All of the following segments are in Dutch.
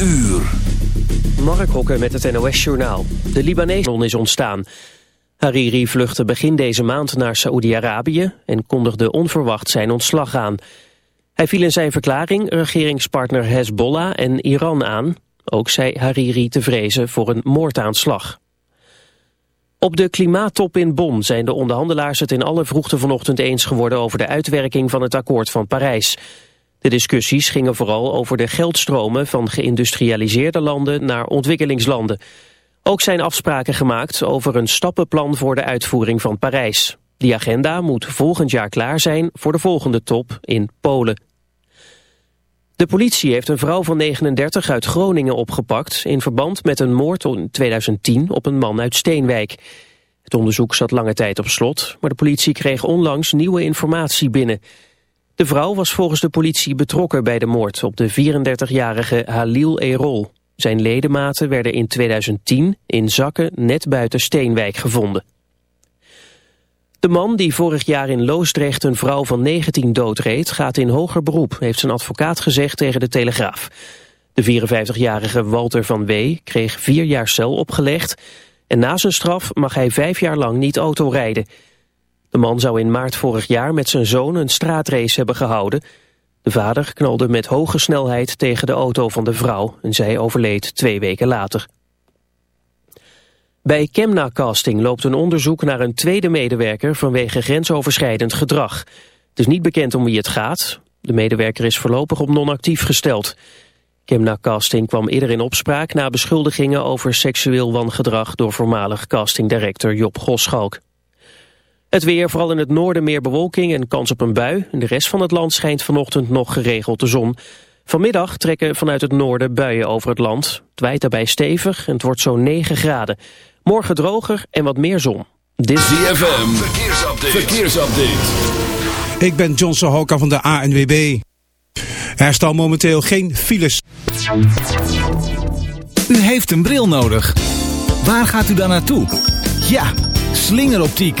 uur. Mark Hokke met het NOS-journaal. De Libanese is ontstaan. Hariri vluchtte begin deze maand naar Saoedi-Arabië... en kondigde onverwacht zijn ontslag aan. Hij viel in zijn verklaring regeringspartner Hezbollah en Iran aan. Ook zei Hariri te vrezen voor een moordaanslag. Op de klimaattop in Bonn zijn de onderhandelaars het in alle vroegte vanochtend eens geworden... over de uitwerking van het akkoord van Parijs... De discussies gingen vooral over de geldstromen van geïndustrialiseerde landen naar ontwikkelingslanden. Ook zijn afspraken gemaakt over een stappenplan voor de uitvoering van Parijs. Die agenda moet volgend jaar klaar zijn voor de volgende top in Polen. De politie heeft een vrouw van 39 uit Groningen opgepakt... in verband met een moord in 2010 op een man uit Steenwijk. Het onderzoek zat lange tijd op slot... maar de politie kreeg onlangs nieuwe informatie binnen... De vrouw was volgens de politie betrokken bij de moord op de 34-jarige Halil Erol. Zijn ledematen werden in 2010 in zakken net buiten Steenwijk gevonden. De man die vorig jaar in Loosdrecht een vrouw van 19 doodreed... gaat in hoger beroep, heeft zijn advocaat gezegd tegen de Telegraaf. De 54-jarige Walter van W. kreeg vier jaar cel opgelegd... en na zijn straf mag hij vijf jaar lang niet autorijden... De man zou in maart vorig jaar met zijn zoon een straatrace hebben gehouden. De vader knalde met hoge snelheid tegen de auto van de vrouw en zij overleed twee weken later. Bij Kemna Casting loopt een onderzoek naar een tweede medewerker vanwege grensoverschrijdend gedrag. Het is niet bekend om wie het gaat. De medewerker is voorlopig op non-actief gesteld. Kemna Casting kwam eerder in opspraak na beschuldigingen over seksueel wangedrag door voormalig castingdirector Job Goschalk. Het weer, vooral in het noorden meer bewolking en kans op een bui. In de rest van het land schijnt vanochtend nog geregeld de zon. Vanmiddag trekken vanuit het noorden buien over het land. Het waait daarbij stevig en het wordt zo'n 9 graden. Morgen droger en wat meer zon. Dit ZFM, verkeersupdate. verkeersupdate. Ik ben John Sohoka van de ANWB. Er staan momenteel geen files. U heeft een bril nodig. Waar gaat u dan naartoe? Ja, slingeroptiek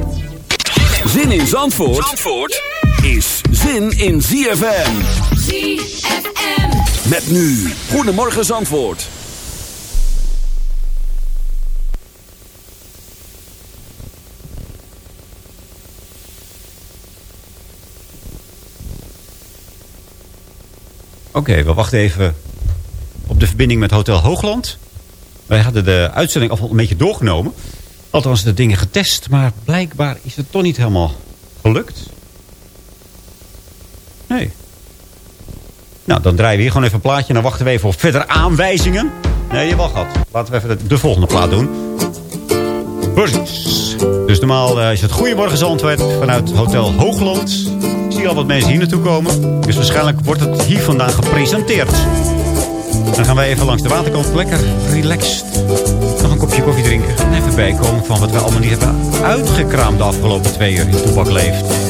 Zin in Zandvoort, Zandvoort is zin in ZFM. ZFM. Met nu, Goedemorgen Zandvoort. Oké, we wachten even op de verbinding met Hotel Hoogland. Wij hadden de uitzending al een beetje doorgenomen. Althans, de dingen getest. Maar blijkbaar is het toch niet helemaal gelukt. Nee. Nou, dan draaien we hier gewoon even een plaatje. En dan wachten we even op verdere aanwijzingen. Nee, je wacht gehad. Laten we even de, de volgende plaat doen. Precies. Dus normaal uh, is het Goedemorgen Zandvoort vanuit Hotel Hoogland. Ik zie al wat mensen hier naartoe komen. Dus waarschijnlijk wordt het hier vandaan gepresenteerd. Dan gaan wij even langs de waterkant. Lekker relaxed. Kopje koffie drinken. En even bijkomen van wat we allemaal niet hebben uitgekraamd de afgelopen twee uur in Toebak leeft.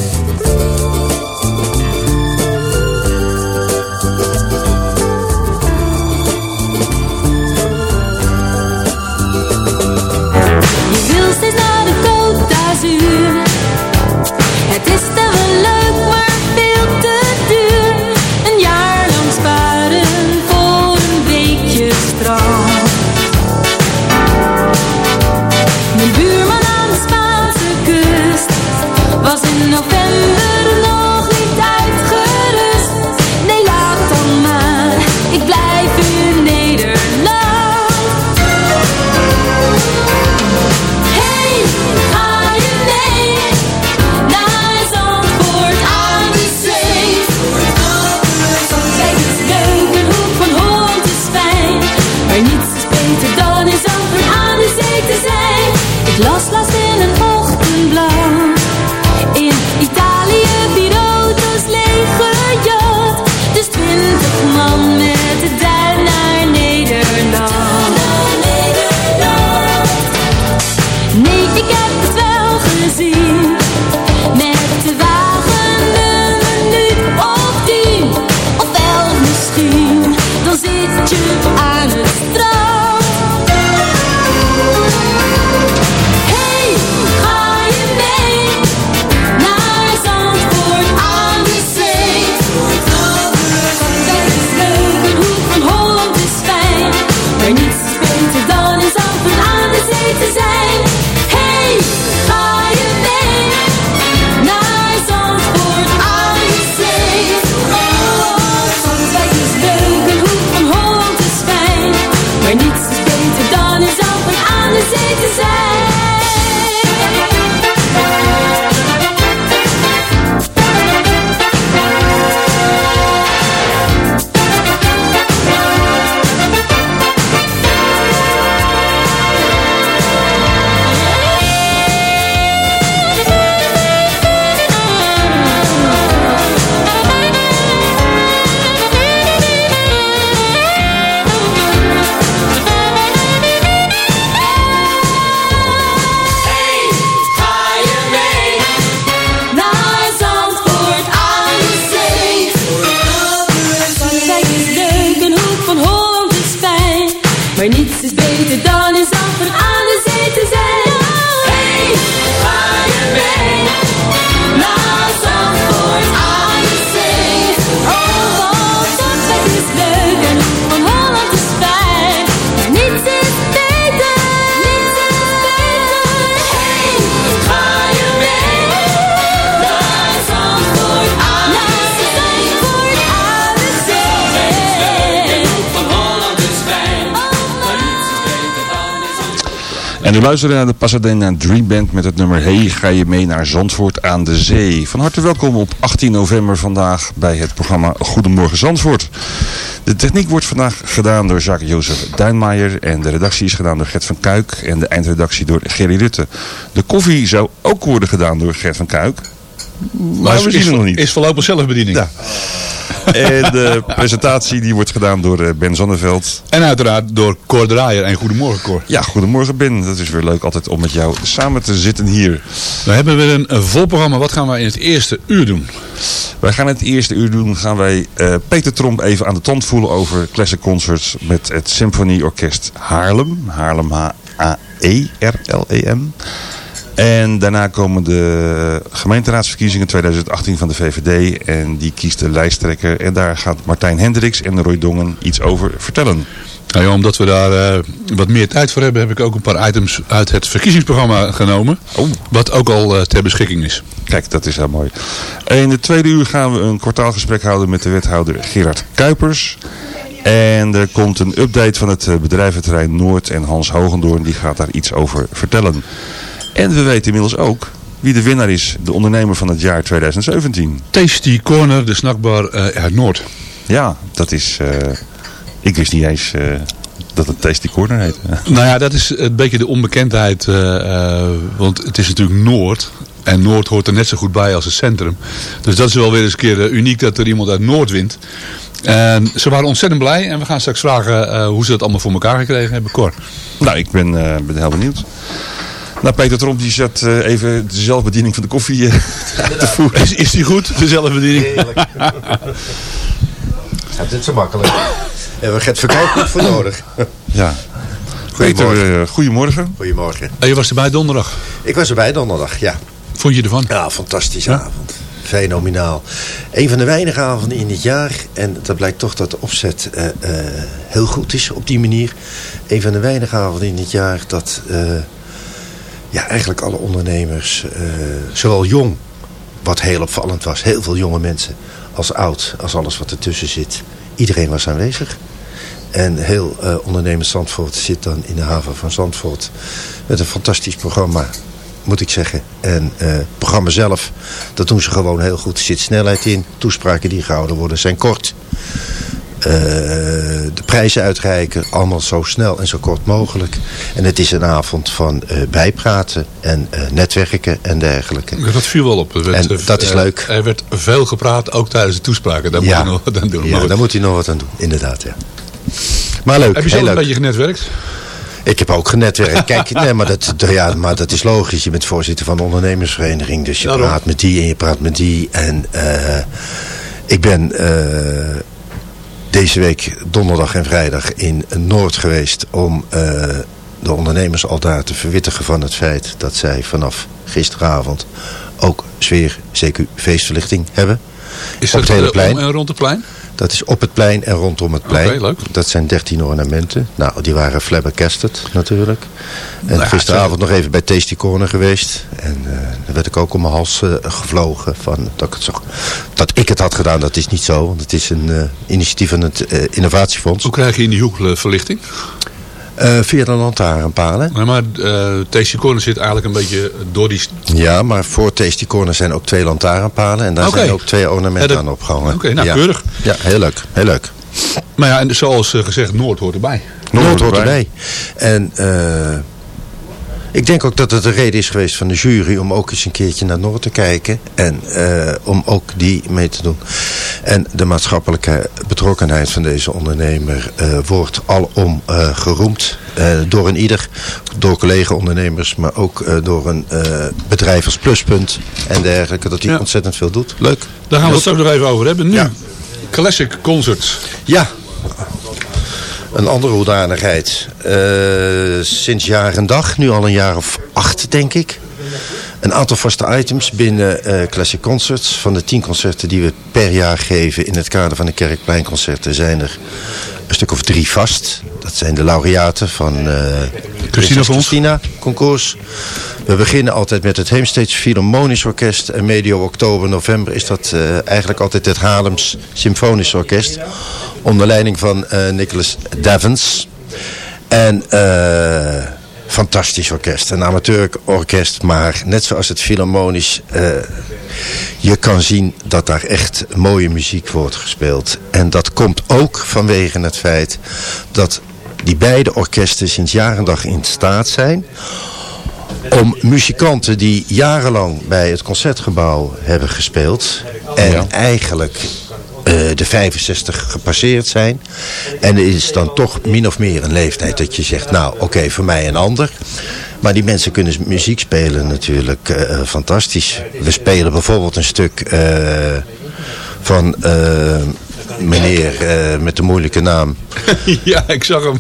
En u luistert naar de Pasadena Dream Band met het nummer Hey, ga je mee naar Zandvoort aan de Zee. Van harte welkom op 18 november vandaag bij het programma Goedemorgen Zandvoort. De techniek wordt vandaag gedaan door Jacques-Jozef Duinmaier en de redactie is gedaan door Gert van Kuik en de eindredactie door Gerry Rutte. De koffie zou ook worden gedaan door Gert van Kuik. Maar, we zien is, hem nog niet. Is voorlopig zelfbediening. Ja. En de presentatie die wordt gedaan door eh, Ben Zonneveld. En uiteraard door Cor Draaier en Goedemorgen Cor. Ja, goedemorgen Ben. Dat is weer leuk altijd om met jou samen te zitten hier. We hebben weer een, een vol programma. Wat gaan we in het eerste uur doen? Wij gaan het eerste uur doen, gaan wij eh, Peter Tromp even aan de tand voelen over Classic Concerts met het Symfonieorkest Haarlem. Haarlem H-A-E-R-L-E-M. En daarna komen de gemeenteraadsverkiezingen 2018 van de VVD. En die kiest de lijsttrekker. En daar gaat Martijn Hendricks en Roy Dongen iets over vertellen. Nou ja, omdat we daar eh, wat meer tijd voor hebben, heb ik ook een paar items uit het verkiezingsprogramma genomen. Oh. Wat ook al eh, ter beschikking is. Kijk, dat is heel mooi. In het tweede uur gaan we een kwartaalgesprek houden met de wethouder Gerard Kuipers. En er komt een update van het eh, bedrijventerrein Noord en Hans Hogendoorn die gaat daar iets over vertellen. En we weten inmiddels ook wie de winnaar is, de ondernemer van het jaar 2017. Tasty Corner, de snackbar eh, uit Noord. Ja, dat is... eh, ik wist niet eens eh, dat het Tasty Corner heet. Nou ja, dat is een beetje de onbekendheid. want het is natuurlijk Noord. En Noord hoort er net zo goed bij als het centrum. Dus dat is wel weer eens een keer uniek dat er iemand uit Noord wint. En ze waren ontzettend blij. En we gaan straks vragen hoe ze dat allemaal voor elkaar gekregen hebben. Cor. Nou, ik ben, ben heel benieuwd. Nou, Peter Tromp die zat eh, even de zelfbediening van de koffie eh, te voeren. Is, is die goed, de zelfbediening? Ja, dit is zo makkelijk. Hebben we Gert Verkijk goed voor nodig. Ja. Goedemorgen. Peter, eh, goedemorgen. Goedemorgen. En je was erbij donderdag. Ik was erbij donderdag, ja. Vond je ervan? Ja, fantastische avond. Fenomenaal. Een van de weinige avonden in dit jaar. En dat blijkt toch dat de opzet eh, eh, heel goed is op die manier. Een van de weinige avonden in dit jaar dat eh, ja, eigenlijk alle ondernemers, eh, zowel jong, wat heel opvallend was, heel veel jonge mensen, als oud, als alles wat ertussen zit. Iedereen was aanwezig. En heel eh ondernemers Zandvoort zit dan in de haven van Zandvoort met een fantastisch programma, moet ik zeggen. En eh, het programma zelf, dat doen ze gewoon heel goed. Er zit snelheid in. Toespraken die gehouden worden zijn kort. Eh, de prijzen uitreiken, allemaal zo snel en zo kort mogelijk. En het is een avond van eh, bijpraten en eh, netwerken en dergelijke. Ja, Dat viel wel op. Werd, En dat is leuk. Er werd veel gepraat, ook tijdens de toespraken. Daar moet je nog wat aan doen. Ja, daar moet hij nog wat aan doen, inderdaad. Ja. Maar leuk, Heb je zelf een beetje genetwerkt? Ik heb ook genetwerkt. Kijk, nee, maar, dat, ja, maar dat is logisch. Je bent voorzitter van de ondernemersvereniging. Dus je Daarom. praat met die en je praat met die. En ik ben deze week donderdag en vrijdag in Noord geweest... om eh, de ondernemers al daar te verwittigen van het feit... dat zij vanaf gisteravond ook sfeer, CQ, feestverlichting hebben. Is dat het hele eh, plein. om en rond het plein? Dat is op het plein en rondom het plein. Oké, leuk. Dat zijn 13 ornamenten. Nou, die waren flabbergasted natuurlijk. En Nou gisteravond nog even bij Tasty Corner geweest. En eh daar werd ik ook om mijn hals eh, gevlogen. Van dat, ik het zo, dat ik het had gedaan, dat is niet zo. Want het is een initiatief van het Innovatiefonds. Hoe krijg je in die hoek verlichting? Eh, via de lantaarnpalen. Nee, maar uh, Tasty Corner zit eigenlijk een beetje door die... Ja, maar voor Tasty Corner zijn ook twee lantaarnpalen. En daar zijn ook twee ornamenten Ja, dat- aan opgehangen. Oké, nou, ja. keurig. Ja, heel leuk. Heel leuk. Maar ja, en zoals eh, gezegd, Noord hoort erbij. Noord hoort erbij. En eh, ik denk ook dat het een reden is geweest van de jury om ook eens een keertje naar Noord te kijken. En eh, om ook die mee te doen. En de maatschappelijke betrokkenheid van deze ondernemer eh, wordt alom eh, geroemd. eh, door een ieder. Door collega-ondernemers, maar ook eh, door een eh, bedrijf als Pluspunt en dergelijke. Dat hij Ja. ontzettend veel doet. Leuk. Daar gaan we het straks nog even over hebben. Nu, Ja. Classic Concerts. Ja, een andere hoedanigheid. Eh, sinds jaar en dag, nu al een jaar of acht denk ik. Een aantal vaste items binnen eh, Classic Concerts. Van de tien concerten die we per jaar geven in het kader van de Kerkpleinconcerten zijn er een stuk of drie vast. Dat zijn de laureaten van Prinses Fonds. Christina concours. We beginnen altijd met het Heemsteeds Philharmonisch Orkest. En medio oktober, november is dat eh, eigenlijk altijd het Haarlems Symfonisch Orkest. Onder leiding van eh, Nicholas Davens. En eh, fantastisch orkest. Een amateurorkest, maar net zoals het Philharmonisch... eh, je kan zien dat daar echt mooie muziek wordt gespeeld. En dat komt ook vanwege het feit dat die beide orkesten sinds jaar en dag in staat zijn om muzikanten die jarenlang bij het Concertgebouw hebben gespeeld en eigenlijk de 65 gepasseerd zijn. En er is dan toch min of meer een leeftijd dat je zegt, nou oké, voor mij een ander. Maar die mensen kunnen muziek spelen natuurlijk eh, eh, fantastisch. We spelen bijvoorbeeld een stuk eh, van eh, meneer eh, met de moeilijke naam. ja, ik zag hem.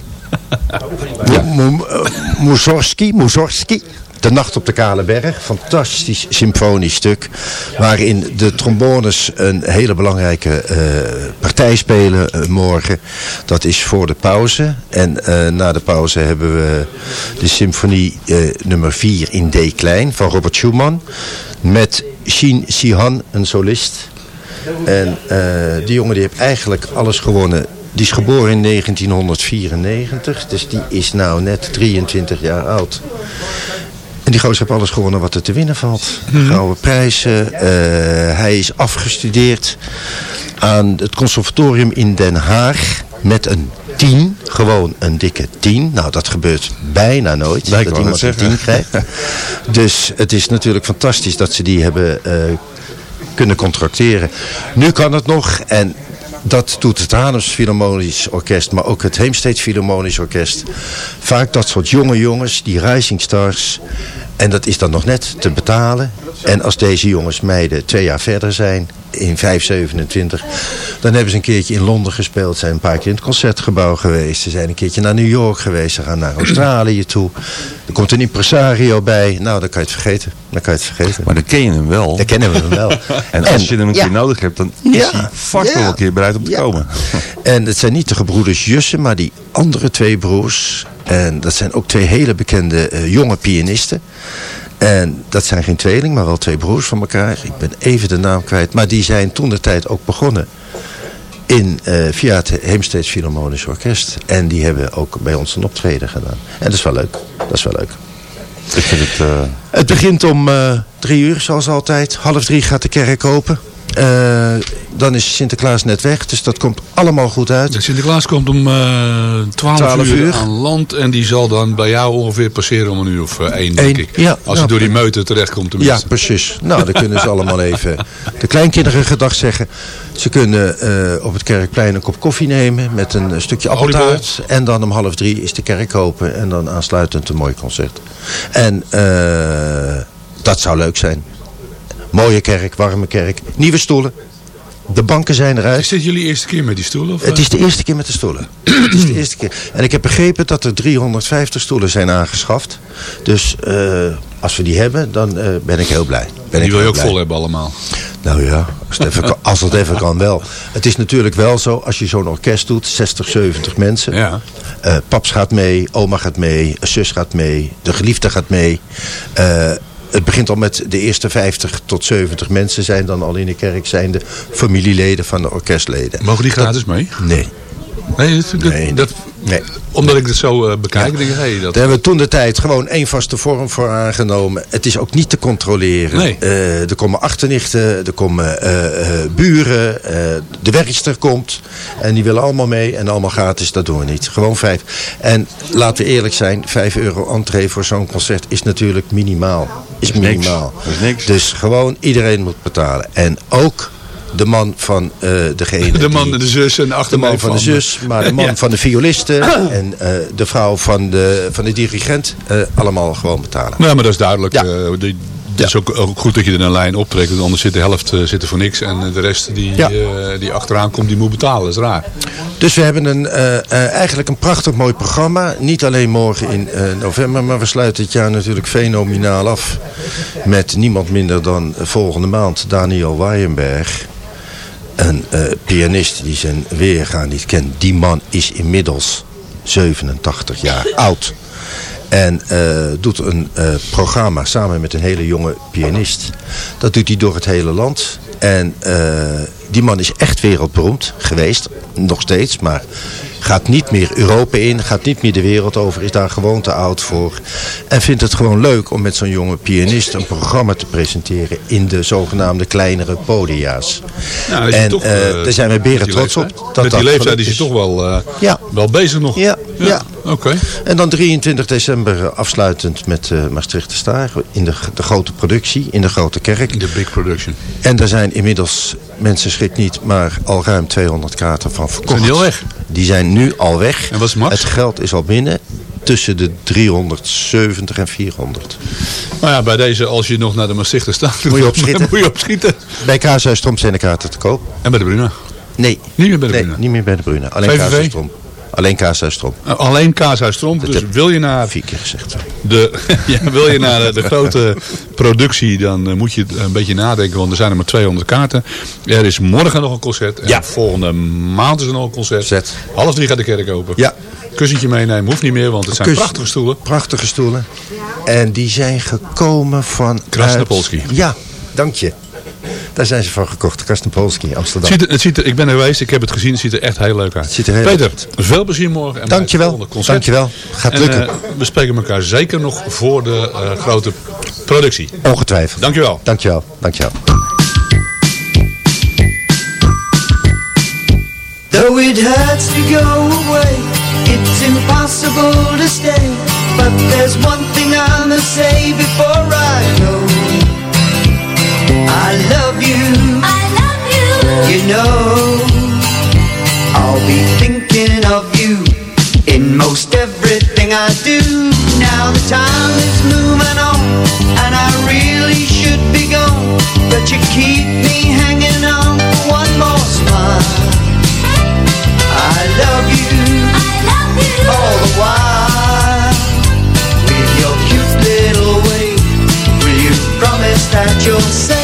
Mo- Mo- eh, Mussorgsky, Mussorgsky. De Nacht op de Kale Berg. Fantastisch symfonisch stuk. Waarin de trombones een hele belangrijke eh, partij spelen eh, morgen. Dat is voor de pauze. En eh, na de pauze hebben we de symfonie nummer 4 in D klein van Robert Schumann. Met Shin Sihan, een solist. En die jongen die heeft eigenlijk alles gewonnen. Die is geboren in 1994, dus die is nou net 23 jaar oud. En die gozer heeft alles gewonnen wat er te winnen valt. Gouden prijzen. eh, hij is afgestudeerd aan het conservatorium in Den Haag met een 10. Gewoon een dikke 10. Nou, dat gebeurt bijna nooit. Ik dat iemand een 10 zeggen. krijgt. Dus het is natuurlijk fantastisch dat ze die hebben eh, kunnen contracteren. Nu kan het nog en dat doet het Haarlems Philharmonisch Orkest, maar ook het Heemsteeds Philharmonisch Orkest. Vaak dat soort jonge jongens, die rising stars. En dat is dan nog net te betalen. En als deze jongens meiden twee jaar verder zijn, in 527, dan hebben ze een keertje in Londen gespeeld, zijn een paar keer in het concertgebouw geweest. Ze zijn een keertje naar New York geweest, ze gaan naar Australië toe. Er komt een impresario bij, nou dan kan je het vergeten. Dan kan je het vergeten. Maar dan ken je hem wel. Dan kennen we hem wel. En als je hem een ja. keer nodig hebt, dan is Ja. hij vast wel een keer bereid om te komen. En het zijn niet de gebroeders Jussen, maar die andere twee broers. En dat zijn ook twee hele bekende eh, jonge pianisten. En dat zijn geen tweeling, maar wel twee broers van elkaar. Ik ben even de naam kwijt. Maar die zijn toen de tijd ook begonnen in, eh, via het Heemsteeds Philharmonisch Orkest. En die hebben ook bij ons een optreden gedaan. En dat is wel leuk. Dat is wel leuk. Eh, Het begint om eh, drie uur, zoals altijd. Half drie gaat de kerk open. Eh, dan is Sinterklaas net weg, dus dat komt allemaal goed uit. Sinterklaas komt om eh 12, 12 uur, uur. aan land en die zal dan bij jou ongeveer passeren om een uur of eh, één, denk ik. ja, Als hij door die meute terecht komt Ja, tenminste. precies. Nou, dan kunnen ze allemaal even de kleinkinderen gedag zeggen. Ze kunnen eh, op het kerkplein een kop koffie nemen met een eh, stukje appeltaart. En dan om half drie is de kerk open en dan aansluitend een mooi concert. En eh, dat zou leuk zijn. Mooie kerk, warme kerk, nieuwe stoelen. De banken zijn eruit. Is dit jullie eerste keer met die stoel? Of, Het is de eerste keer met de stoelen. het is de eerste keer. En ik heb begrepen dat er 350 stoelen zijn aangeschaft. Dus eh, als we die hebben, dan eh, ben ik heel blij. Ben die ik wil je ook blij. vol hebben allemaal. Nou ja, als het, even kan, als het even kan wel. Het is natuurlijk wel zo, als je zo'n orkest doet, 60, 70 mensen. Ja. Eh, paps gaat mee, oma gaat mee, zus gaat mee, de geliefde gaat mee. Het begint al met de eerste 50 tot 70 mensen zijn dan al in de kerk, zijn de familieleden van de orkestleden. Mogen die gratis mee? Nee. Nee, dat, dat- Nee, dat- nee. omdat ik het zo eh, bekijk, denk ik, hey, dat... Daar hebben we toen de tijd gewoon één vaste vorm voor aangenomen. Het is ook niet te controleren. Nee. Eh, er komen achternichten, er komen eh, buren, de werkster komt. En die willen allemaal mee en allemaal gratis, dat doen we niet. Gewoon vijf. En laten we eerlijk zijn, vijf euro entree voor zo'n concert is natuurlijk minimaal. Is minimaal. Is niks. Dus gewoon iedereen moet betalen. En ook de man van eh degene De man, die- de zus en de de achterneef man van de zus, maar de man Ja. van de violisten en eh, de vrouw van de, van de dirigent. eh, allemaal gewoon betalen. Nou, maar dat is duidelijk. Ja. eh, die- Het is ook, ook goed dat je er een lijn optrekt, want anders zit de helft eh, zit er voor niks. En eh, de rest die, Ja. eh, die achteraan komt, die moet betalen. Dat is raar. Dus we hebben een, eh, eh, eigenlijk een prachtig mooi programma. Niet alleen morgen in eh, november, maar we sluiten het jaar natuurlijk fenomenaal af. Met niemand minder dan volgende maand Daniel Waaienberg. Een eh, pianist die zijn weergaan niet kent. Die man is inmiddels 87 jaar oud. En eh, doet een eh, programma samen met een hele jonge pianist. Dat doet hij door het hele land. En die man is echt wereldberoemd geweest. Nog steeds, maar gaat niet meer Europa in. Gaat niet meer de wereld over. Is daar gewoon te oud voor. En vindt het gewoon leuk om met zo'n jonge pianist een programma te presenteren. In de zogenaamde kleinere podia's. Nou, en toch, eh, eh, daar zijn wij met beren trots op. Dat met die leeftijd is hij toch wel, eh, Ja. wel bezig nog. Ja, ja. Oké. En dan 23 december afsluitend met uh, Maastricht de Staar. In de, de grote productie, in de grote kerk. De big production. En daar zijn inmiddels, mensen schrik niet, maar al ruim 200 kaarten van verkocht. Zijn die al weg? Die zijn nu al weg. En wat is max? Het geld is al binnen. Tussen de 370 en 400. Nou ja, bij deze, als je nog naar de Maastrichter staat, Moet je opschieten. moet je opschieten. Bij Kaashuis Tromp zijn de kaarten te koop. En bij de Bruna. Nee. Niet meer bij de nee, Bruna. niet meer bij de Bruna. Alleen? Kaashuis Tromp. Alleen Kaashuis Tromp. Uh, alleen Kaashuis Tromp. Dus wil je naar Vier keer gezegd. de, ja, wil je naar de, de grote productie, dan uh, moet je een beetje nadenken, want er zijn er maar 200 kaarten. Er is morgen nog een concert. En Ja. volgende maand is er nog een concert. Zet. Half drie gaat de kerk open. Ja. Kussentje meenemen, hoeft niet meer, want het zijn Kus- prachtige stoelen. Prachtige stoelen. En die zijn gekomen van... Krasnopolski. Ja, dank je. Daar zijn ze van gekocht. Krasnopolski, Amsterdam. Ziet er, het ziet er, ik ben er geweest, ik heb het gezien, het ziet er echt heel leuk uit. ziet er heel Peter, leuk veel plezier morgen. En Dankjewel. Dankjewel. Gaat En, lukken. eh, we spreken elkaar zeker nog voor de eh, grote productie. Ongetwijfeld. Dankjewel. Dankjewel. Dankjewel. Though it hurts to go away, it's impossible to stay. But there's one thing I must say before I go. Know, I'll be thinking of you in most everything I do. Now the time is moving on, and I really should be gone. But you keep me hanging on for one more smile. I love you I love you. all the while. With your cute little way, will you promise that you'll say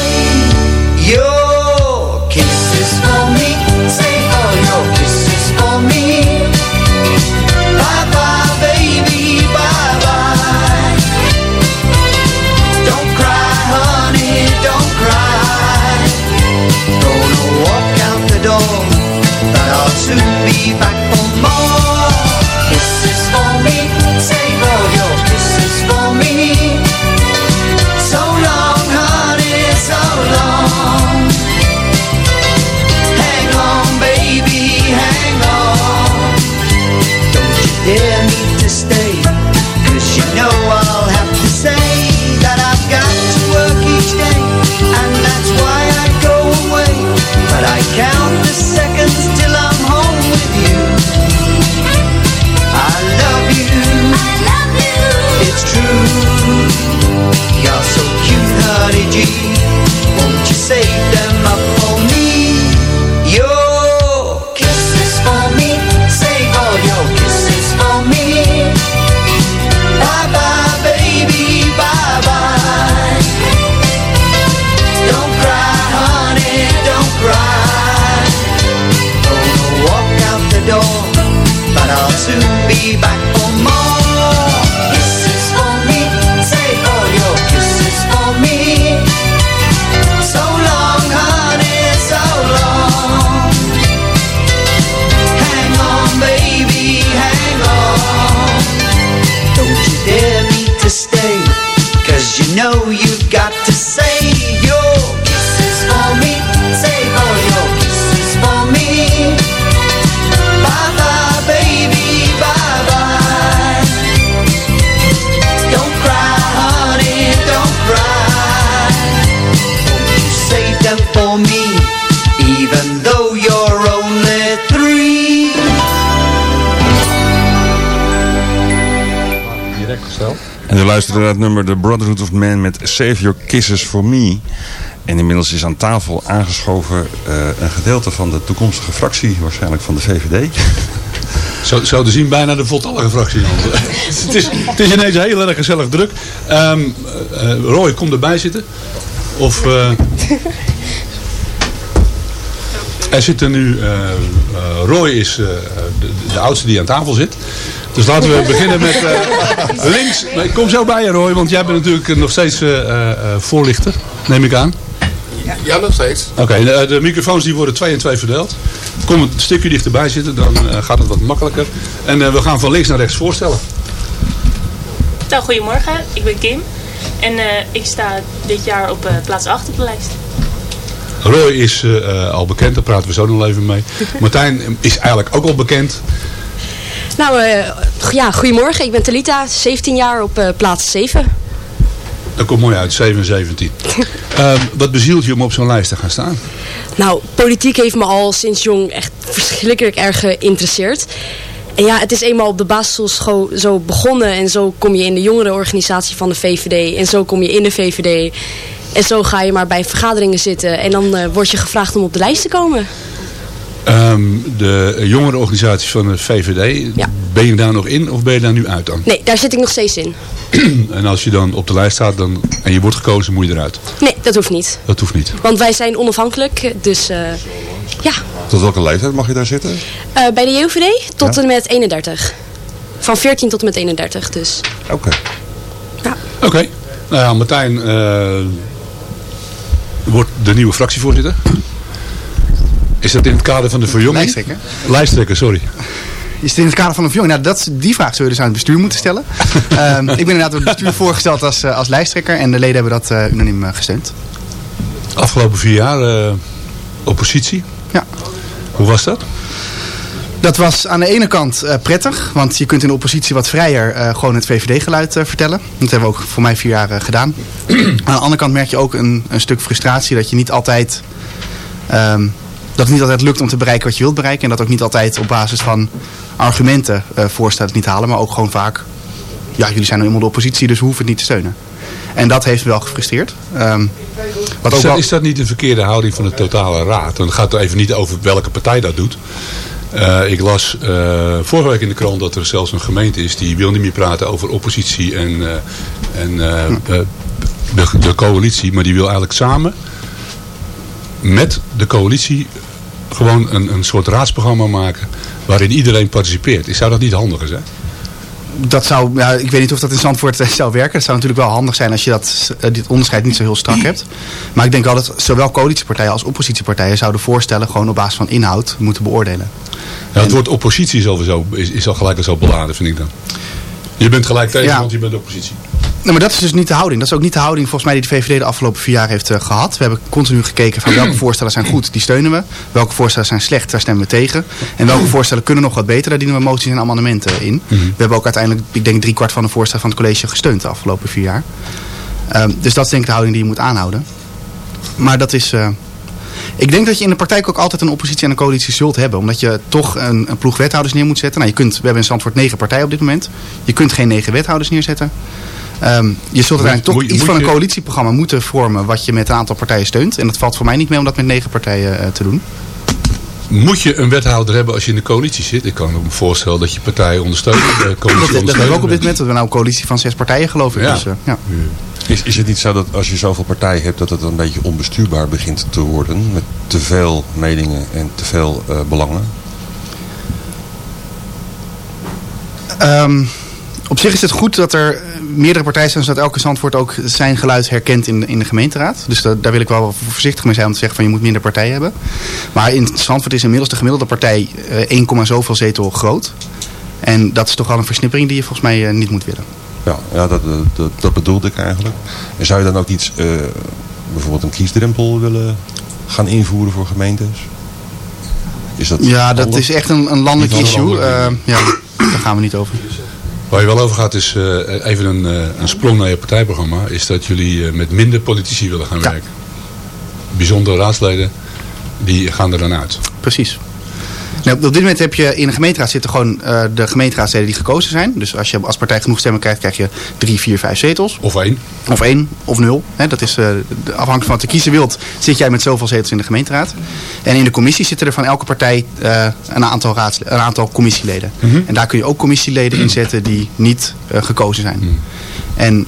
En u luisterde naar het nummer The Brotherhood of Man met Save Your Kisses For Me. En inmiddels is aan tafel aangeschoven eh, een gedeelte van de toekomstige fractie, waarschijnlijk van de VVD. Zo, zo te zien bijna de voltallige fractie. het, is, het is ineens heel erg gezellig druk. Ehm, eh, Roy, kom erbij zitten. Of... eh, er zitten nu... Roy is eh, de, de oudste die aan tafel zit. Dus laten we beginnen met eh, links. Nee, kom zo bij je Roy, want jij bent natuurlijk nog steeds eh, eh, eh, voorlichter, neem ik aan. Ja, nog steeds. Oké, de, de microfoons die worden twee en twee verdeeld. Kom een stukje dichterbij zitten, dan eh, gaat het wat makkelijker. En eh, we gaan van links naar rechts voorstellen. Nou, goedemorgen. Ik ben Kim. En eh, ik sta dit jaar op eh, plaats 8 op de lijst. Roy is eh, eh, al bekend, daar praten we zo nog even mee. Martijn is eigenlijk ook al bekend. Nou, eh, ja, goedemorgen. Ik ben Talita, 17 jaar op eh, plaats 7. Dat komt mooi uit, 7 en 17. Ehm, wat bezielt je om op zo'n lijst te gaan staan? Nou, politiek heeft me al sinds jong echt verschrikkelijk erg geïnteresseerd. En ja, het is eenmaal op de basisschool zo begonnen. En zo kom je in de jongerenorganisatie van de VVD. En zo kom je in de VVD. En zo ga je maar bij vergaderingen zitten. En dan eh, word je gevraagd om op de lijst te komen. Ehm, de jongerenorganisatie van de VVD, ben je daar nog in of ben je daar nu uit dan? Nee, daar zit ik nog steeds in. En als je dan op de lijst staat dan, en je wordt gekozen, moet je eruit. Nee, dat hoeft niet. Dat hoeft niet. Want wij zijn onafhankelijk. Dus eh, ja, Tot welke leeftijd mag je daar zitten? Eh, bij de JOVD tot Ja. en met 31. Van 14 tot en met 31 dus. Oké. Oké. Nou ja, Martijn eh, wordt de nieuwe fractievoorzitter. Is dat in het kader van de verjonging? Lijsttrekker. Lijsttrekker, sorry. Is het in het kader van een verjonging? Nou, dat, die vraag zul je dus aan het bestuur moeten stellen. Ehm, ik ben inderdaad door het bestuur voorgesteld als, eh, als lijsttrekker. En de leden hebben dat eh, unaniem eh, gesteund. Afgelopen vier jaar oppositie. Ja. Hoe was dat? Dat was aan de ene kant prettig. Want je kunt in de oppositie wat vrijer gewoon het VVD-geluid vertellen. Dat hebben we ook voor mij vier jaar gedaan. aan de andere kant merk je ook een, een stuk frustratie. Dat je niet altijd... ehm, dat het niet altijd lukt om te bereiken wat je wilt bereiken. En dat ook niet altijd op basis van argumenten eh voorstellen niet halen. Maar ook gewoon vaak... Ja, jullie zijn nou eenmaal de oppositie, dus we hoeven het niet te steunen. En dat heeft me wel gefrustreerd. Ehm, wat Is ook dat, is dat niet de verkeerde houding van de totale raad? Dan gaat het even niet over welke partij dat doet. Eh, ik las eh, vorige week in de krant dat er zelfs een gemeente is die wil niet meer praten over oppositie en, en eh, de, de coalitie. Maar die wil eigenlijk samen met de coalitie gewoon een, een soort raadsprogramma maken waarin iedereen participeert. Zou dat niet handiger zijn? dat zou, ja, ik weet niet of dat in Zandvoort eh, zou werken. Het zou natuurlijk wel handig zijn als je dat, eh, dit onderscheid niet zo heel strak hebt. Maar ik denk wel dat zowel coalitiepartijen als oppositiepartijen zouden voorstellen gewoon op basis van inhoud moeten beoordelen. Ja, het woord oppositie sowieso is, is al gelijk al zo beladen, vind ik dan. Je bent gelijk tegen, Ja. want je bent oppositie. Nou, maar dat is dus niet de houding. Dat is ook niet de houding volgens mij die de VVD de afgelopen vier jaar heeft eh, gehad. We hebben continu gekeken van welke voorstellen zijn goed, die steunen we. Welke voorstellen zijn slecht, daar stemmen we tegen. En welke voorstellen kunnen nog wat beter, daar dienen we moties en amendementen in. We hebben ook uiteindelijk, ik denk drie kwart van de voorstellen van het college gesteund de afgelopen vier jaar. Ehm, dus dat is denk ik de houding die je moet aanhouden. Maar dat is... eh, ik denk dat je in de praktijk ook altijd een oppositie en een coalitie zult hebben. Omdat je toch een, een ploeg wethouders neer moet zetten. Nou, je kunt, we hebben in Zandvoort negen partijen op dit moment. Je kunt geen negen wethouders neerzetten. Ehm, je zult uiteindelijk toch Moet iets moet van een coalitieprogramma moeten vormen wat je met een aantal partijen steunt. En dat valt voor mij niet mee om dat met negen partijen eh, te doen. Moet je een wethouder hebben als je in de coalitie zit? Ik kan me voorstellen dat je partijen ondersteunt. De coalitie Dat, dat hebben we ook op dit moment. We hebben nou een coalitie van zes partijen geloof ik. Ja. Dus, eh, ja. Is, is het niet zo dat als je zoveel partijen hebt dat het een beetje onbestuurbaar begint te worden? Met te veel meningen en te veel eh, belangen? Ehm, op zich is het goed dat er eh, meerdere partijen zijn, zodat elke Zandvoort ook zijn geluid herkent in de, in de gemeenteraad. Dus da- daar wil ik wel voorzichtig mee zijn om te zeggen van je moet minder partijen hebben. Maar in Zandvoort is inmiddels de gemiddelde partij eh 1, komma zoveel zetel groot. En dat is toch wel een versnippering die je volgens mij eh, niet moet willen. Ja, ja dat, dat, bedoelde ik eigenlijk. En zou je dan ook iets, eh, bijvoorbeeld een kiesdrempel willen gaan invoeren voor gemeentes? Is dat Ja, dat is echt een, een landelijk issue. landelijk, Eh, ja, daar gaan we niet over. Waar je wel over gaat is eh, even een, eh, een sprong naar je partijprogramma. Is dat jullie eh, met minder politici willen gaan werken. Bijzondere raadsleden, die gaan er dan uit. Precies. Nou, op dit moment heb je in de gemeenteraad zitten gewoon eh, de gemeenteraadsleden die gekozen zijn. Dus als je als partij genoeg stemmen krijgt, krijg je drie, vier, vijf zetels. Of één. Of één, of nul. Dat is eh, afhankelijk van wat je kiezen wilt, zit jij met zoveel zetels in de gemeenteraad. En in de commissie zitten er van elke partij eh, een, aantal raads, een aantal commissieleden. En daar kun je ook commissieleden in zetten die niet gekozen zijn. En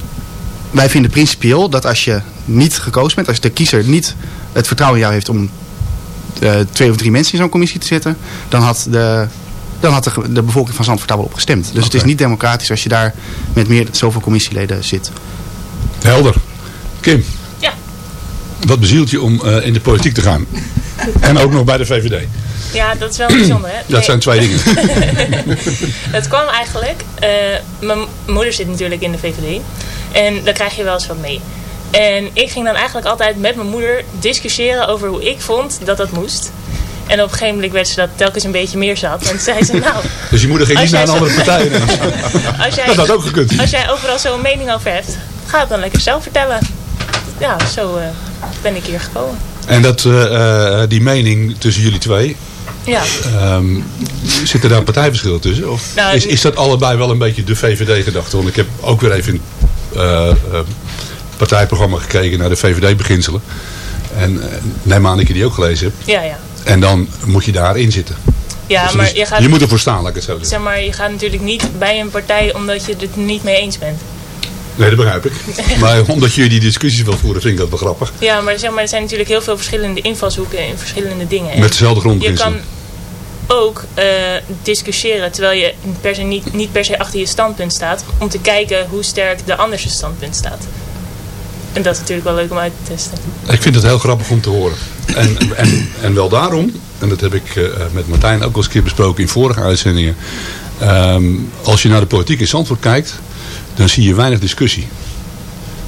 wij vinden principieel dat als je niet gekozen bent, als de kiezer niet het vertrouwen in jou heeft om twee of drie mensen in zo'n commissie te zetten, dan had de, dan had de, de bevolking van Zandvoort daar wel op gestemd. Dus het is niet democratisch als je daar met meer zoveel commissieleden zit. Helder. Kim. Ja. wat bezielt je om eh, in de politiek te gaan? En ook nog bij de VVD. Ja, dat is wel bijzonder, hè? Dat Nee. zijn twee dingen. het kwam eigenlijk... eh, mijn moeder zit natuurlijk in de VVD. En daar krijg je wel eens wat mee. En ik ging dan eigenlijk altijd met mijn moeder discussiëren over hoe ik vond dat dat moest. En op een gegeven moment werd ze dat telkens een beetje meer zat. En toen zei ze, nou... Dus je moeder ging niet naar een andere partij. Als jij, Dat had ook gekund. Als jij overal zo'n mening over hebt, ga het dan lekker zelf vertellen. Ja, zo eh, ben ik hier gekomen. En dat, eh, eh, die mening tussen jullie twee, Ja. ehm, zitten daar partijverschillen tussen? Of Nou, is, is dat allebei wel een beetje de VVD-gedachte? Want ik heb ook weer even partijprogramma gekeken naar de VVD-beginselen. En eh, neem aan dat je die ook gelezen hebt. Ja, ja. En dan moet je daarin zitten. Ja, Dus maar je gaat... je moet ervoor staan, laat ik het zo zeggen. Zeg maar, je gaat natuurlijk niet bij een partij omdat je het niet mee eens bent. Nee, dat begrijp ik. Maar omdat jullie die discussies wil voeren, vind ik dat wel grappig. Ja, maar, zeg maar er zijn natuurlijk heel veel verschillende invalshoeken en verschillende dingen. En Met dezelfde Je grondbeginselen. kan ook eh, discussiëren terwijl je per se niet, niet per se achter je standpunt staat. Om te kijken hoe sterk de ander zijn standpunt staat. En dat is natuurlijk wel leuk om uit te testen. Ik vind het heel grappig om te horen. En, en, en wel daarom, en dat heb ik eh, met Martijn ook al eens een keer besproken in vorige uitzendingen. ehm, als je naar de politiek in Zandvoort kijkt, dan zie je weinig discussie.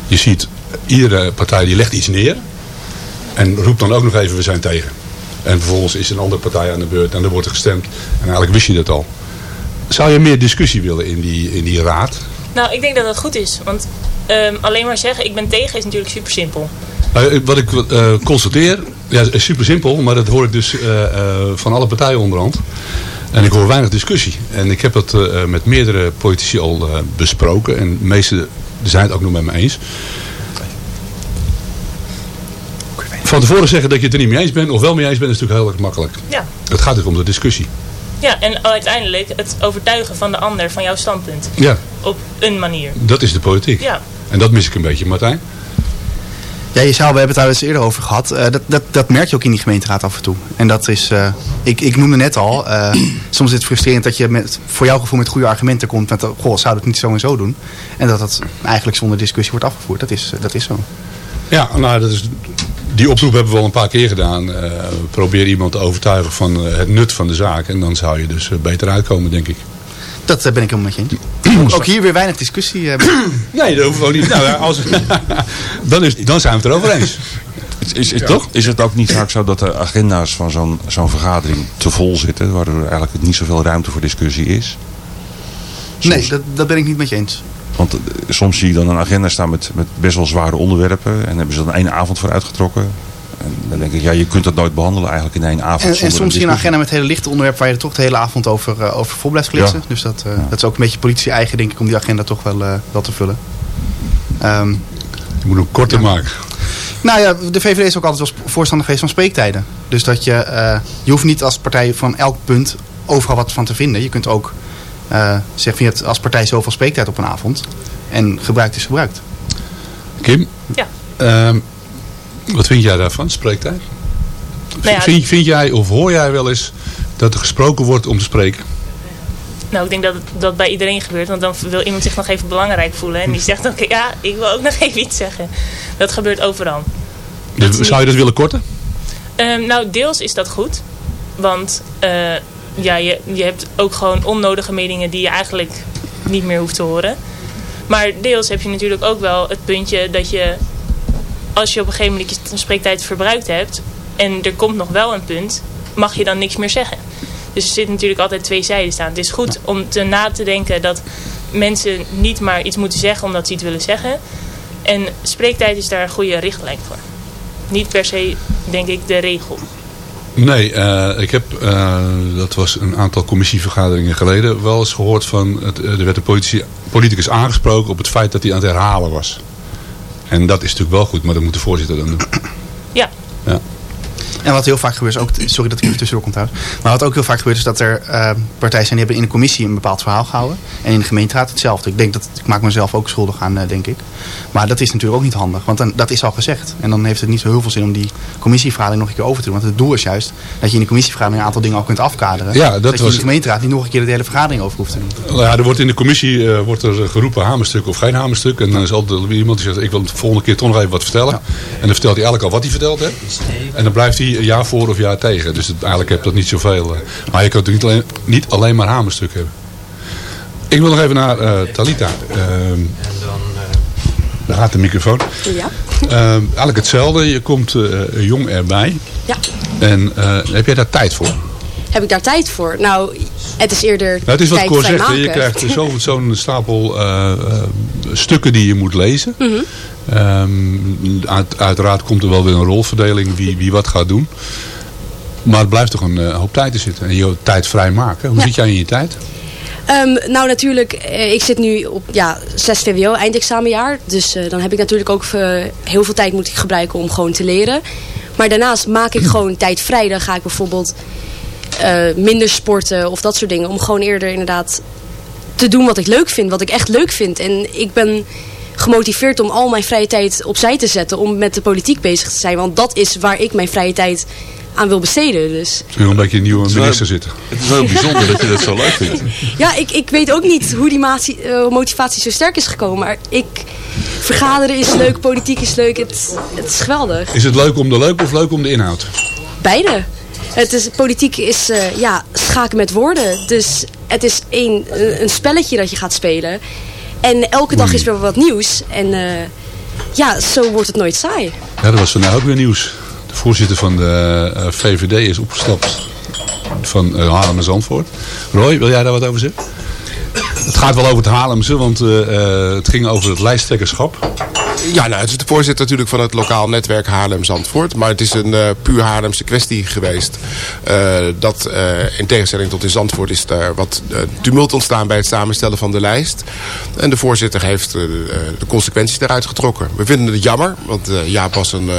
Je ziet, iedere partij die legt iets neer. En roept dan ook nog even, we zijn tegen. En vervolgens is een andere partij aan de beurt en er wordt er gestemd. En eigenlijk wist je dat al. Zou je meer discussie willen in die, in die raad? Nou, ik denk dat dat goed is. Want ehm, alleen maar zeggen ik ben tegen is natuurlijk super simpel. Nou, wat ik eh, constateer, ja, is super simpel, maar dat hoor ik dus eh, eh, van alle partijen onderhand. En ik hoor weinig discussie. En ik heb dat eh, met meerdere politici al eh, besproken. En de meesten zijn het ook nog met me eens. Van tevoren zeggen dat je het er niet mee eens bent of wel mee eens bent is natuurlijk heel erg makkelijk. Ja. Het gaat natuurlijk om de discussie. Ja, en uiteindelijk het overtuigen van de ander van jouw standpunt. Ja, Op een manier. dat is de politiek. Ja. En dat mis ik een beetje, Martijn. Ja, je zou, we hebben het daar eens eerder over gehad. Eh, dat, dat, dat merk je ook in die gemeenteraad af en toe. En dat is, eh, ik, ik noemde net al, eh, soms is het frustrerend dat je met, voor jouw gevoel met goede argumenten komt. Met, goh, zou het niet zo en zo doen? En dat dat eigenlijk zonder discussie wordt afgevoerd. Dat is, dat is zo. Ja, nou, dat is, die oproep hebben we al een paar keer gedaan. Eh, probeer iemand te overtuigen van eh, het nut van de zaak. En dan zou je dus eh, beter uitkomen, denk ik. Dat ben ik helemaal met je eens. Ook, hier weer weinig discussie. eh, Nee, dat hoeft ook niet. Nou, als, dan, is, dan zijn we het erover eens. Is, is, is, Ja. toch? is het ook niet vaak zo dat de agenda's van zo'n zo'n vergadering te vol zitten, waardoor er eigenlijk niet zoveel ruimte voor discussie is? nee, dat, dat ben ik niet met je eens. Want eh, soms zie je dan een agenda staan met, met best wel zware onderwerpen en hebben ze dan één avond voor uitgetrokken. En dan denk ik, ja, je kunt dat nooit behandelen eigenlijk in één avond. En, soms zie je een agenda met hele lichte onderwerpen waar je er toch de hele avond over, eh, over vol blijft kletsen. Ja. Dus dat, eh, dat is ook een beetje politie-eigen, denk ik, om die agenda toch wel, eh, wel te vullen. Ehm, Je moet hem korter maken. Nou ja, de VVD is ook altijd wel voorstander geweest van spreektijden. Dus dat je, eh, je hoeft niet als partij van elk punt overal wat van te vinden. Je kunt ook eh, zeggen, je hebt als partij zoveel spreektijd op een avond. En gebruikt is gebruikt. Kim? Ja. Ehm, wat vind jij daarvan, spreektijd? Nou ja, vind, vind jij of hoor jij wel eens dat er gesproken wordt om te spreken? Nou, ik denk dat het, dat bij iedereen gebeurt. Want dan wil iemand zich nog even belangrijk voelen. En die zegt dan, ja, ik wil ook nog even iets zeggen. Dat gebeurt overal. Dus zou je dat willen korten? Ehm, nou, deels is dat goed. Want eh, ja, je, je hebt ook gewoon onnodige meningen die je eigenlijk niet meer hoeft te horen. Maar deels heb je natuurlijk ook wel het puntje dat je... Als je op een gegeven moment je spreektijd verbruikt hebt... en er komt nog wel een punt... mag je dan niks meer zeggen. Dus er zitten natuurlijk altijd twee zijden staan. Het is goed om te na te denken dat mensen niet maar iets moeten zeggen... omdat ze iets willen zeggen. En spreektijd is daar een goede richtlijn voor. Niet per se, denk ik, de regel. Nee, eh, ik heb, eh, dat was een aantal commissievergaderingen geleden, wel eens gehoord van, het, eh, er werd een politici- politicus aangesproken op het feit dat hij aan het herhalen was. En dat is natuurlijk wel goed, maar dat moet de voorzitter dan doen. Ja. Ja. En wat heel vaak gebeurt is ook, sorry dat ik even tussendoor kom trouwens. Maar wat ook heel vaak gebeurt is dat er eh, partijen zijn die hebben in de commissie een bepaald verhaal gehouden. En in de gemeenteraad hetzelfde. Ik denk dat, ik maak mezelf ook schuldig aan, eh, denk ik. Maar dat is natuurlijk ook niet handig, want dan, dat is al gezegd. En dan heeft het niet zo heel veel zin om die commissievergadering nog een keer over te doen. Want het doel is juist dat je in de commissievergadering een aantal dingen al kunt afkaderen. Ja, dat dat je in was- de gemeenteraad niet nog een keer de hele vergadering over hoeft te doen. Nou ja, er wordt in de commissie eh, wordt er geroepen hamerstuk of geen hamerstuk. En dan is altijd iemand die zegt, ik wil de volgende keer toch nog even wat vertellen. En dan vertelt hij eigenlijk al wat hij verteld heeft. En dan blijft hij een jaar voor of jaar tegen. Dus het, eigenlijk heb je dat niet zoveel. eh. maar je kunt natuurlijk niet alleen, niet alleen maar hamerstuk hebben. Ik wil nog even naar eh, Talita. Ehm, daar gaat de microfoon. Ja. Ehm, eigenlijk hetzelfde. Je komt eh, jong erbij. Ja. En heb jij daar tijd voor? Heb ik daar tijd voor? Nou, het is eerder Nou, het is wat Cor zegt. Je krijgt zo- zo'n stapel stukken die je moet lezen. Mhm. Ehm, uit- uiteraard komt er wel weer een rolverdeling wie, wie wat gaat doen. Maar het blijft toch een eh, hoop tijd te zitten. En je tijd vrij maken. Hoe Ja. zit jij in je tijd? Ehm, nou, natuurlijk, eh, ik zit nu op ja, 6 VWO, eindexamenjaar. Dus eh, dan heb ik natuurlijk ook heel veel tijd moet ik gebruiken om gewoon te leren. Maar daarnaast maak ik gewoon tijd vrij. Dan ga ik bijvoorbeeld minder sporten of dat soort dingen. Om gewoon eerder inderdaad te doen wat ik leuk vind. Wat ik echt leuk vind. En ik ben gemotiveerd om al mijn vrije tijd opzij te zetten. Om met de politiek bezig te zijn. Want dat is waar ik mijn vrije tijd aan wil besteden. Dus een beetje een nieuwe minister zitten. Het is wel bijzonder dat je dat zo leuk vindt. Ja, ik, ik weet ook niet hoe die eh, motivatie zo sterk is gekomen. Maar ik, vergaderen is leuk, politiek is leuk. Het, het is geweldig. Is het leuk om de leuk of leuk om de inhoud? Beide. Het is, politiek is eh, ja, schaken met woorden. Dus het is een, een spelletje dat je gaat spelen. En elke dag is weer wat nieuws. En eh, ja, zo wordt het nooit saai. Ja, dat was vandaag ook weer nieuws. De voorzitter van de eh, VVD is opgestapt van uh, Haarlem en Zandvoort. Roy, wil jij daar wat over zeggen? Het gaat wel over het Haarlemse, want eh, eh, het ging over het lijsttrekkerschap. Ja, nou, het is de voorzitter natuurlijk van het lokaal netwerk Haarlem-Zandvoort. Maar het is een eh, puur Haarlemse kwestie geweest. Eh, dat eh, in tegenstelling tot in Zandvoort is er wat tumult ontstaan bij het samenstellen van de lijst. En de voorzitter heeft de consequenties daaruit getrokken. We vinden het jammer, want Jaap was een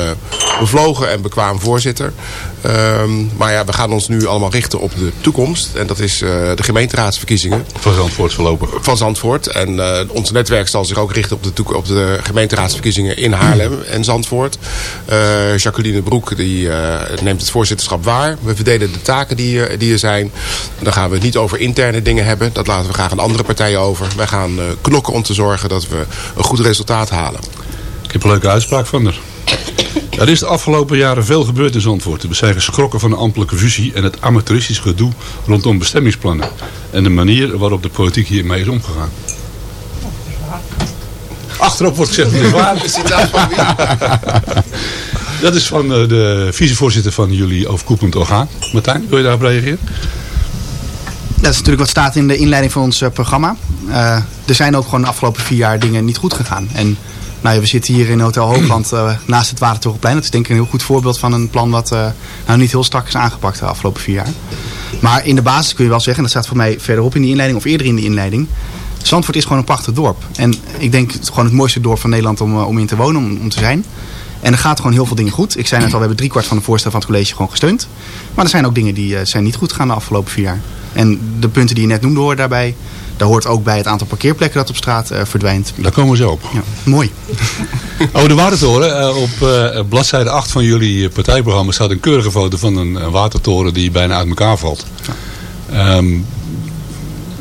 bevlogen en bekwaam voorzitter. Ehm, maar ja, we gaan ons nu allemaal richten op de toekomst. En dat is de gemeenteraadsverkiezingen. Van Zandvoort voorlopig. Van Zandvoort. En ons netwerk zal zich ook richten op de, op de gemeenteraadsverkiezingen in Haarlem en Zandvoort. Eh, Jacqueline Broek die, eh, neemt het voorzitterschap waar. We verdelen de taken die, er- die er zijn. Dan gaan we het niet over interne dingen hebben. Dat laten we graag aan andere partijen over. Wij gaan eh, knokken om te zorgen dat we een goed resultaat halen. Ik heb een leuke uitspraak van haar. Er is de afgelopen jaren veel gebeurd in Zandvoort. We zijn geschrokken van de ambtelijke fusie en het amateuristisch gedoe rondom bestemmingsplannen. En de manier waarop de politiek hiermee is omgegaan. Achterop wordt gezegd, het is waar. Dat is van eh, de vicevoorzitter van jullie overkoepelend orgaan. Martijn, wil je daarop reageren? Dat is natuurlijk wat staat in de inleiding van ons eh, programma. Eh, er zijn ook gewoon de afgelopen vier jaar dingen niet goed gegaan. En nou ja, we zitten hier in Hotel Hoogland eh, naast het Watertorenplein. Dat is denk ik een heel goed voorbeeld van een plan wat eh, nou niet heel strak is aangepakt de afgelopen vier jaar. Maar in de basis kun je wel zeggen, en dat staat voor mij verderop in die inleiding of eerder in de inleiding. Zandvoort is gewoon een prachtig dorp. En ik denk het gewoon het mooiste dorp van Nederland om, eh, om in te wonen, om, om te zijn. En er gaat gewoon heel veel dingen goed. Ik zei net al, we hebben driekwart van de voorstel van het college gewoon gesteund. Maar er zijn ook dingen die eh, zijn niet goed gegaan de afgelopen vier jaar. En de punten die je net noemde horen daarbij. Daar hoort ook bij het aantal parkeerplekken dat op straat eh, verdwijnt. Daar komen we zo op. Ja, mooi. Over de watertoren. op bladzijde 8 van jullie partijprogramma staat een keurige foto van een, watertoren die bijna uit elkaar valt. Ehm,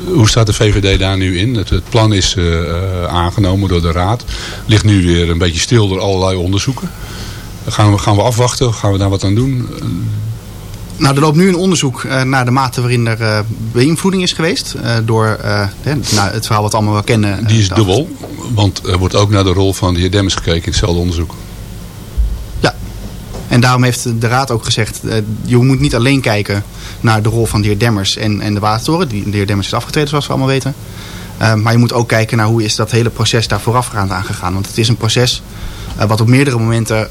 hoe staat de VVD daar nu in? Het, het plan is eh, eh, aangenomen door de Raad. Ligt nu weer een beetje stil door allerlei onderzoeken. Gaan we, gaan we afwachten? Gaan we daar wat aan doen? Nou, er loopt nu een onderzoek eh, naar de mate waarin er eh, beïnvloeding is geweest. door hè, nou, het verhaal wat we allemaal wel kennen. Die is de dubbel. Want er wordt ook naar de rol van de heer Demmers gekeken in hetzelfde onderzoek. En daarom heeft de Raad ook gezegd, eh, je moet niet alleen kijken naar de rol van de heer Demmers en, en de Watertoren. Die, de heer Demmers is afgetreden zoals we allemaal weten. Eh, maar je moet ook kijken naar hoe is dat hele proces daar voorafgaand aangegaan. Want het is een proces eh, wat op meerdere momenten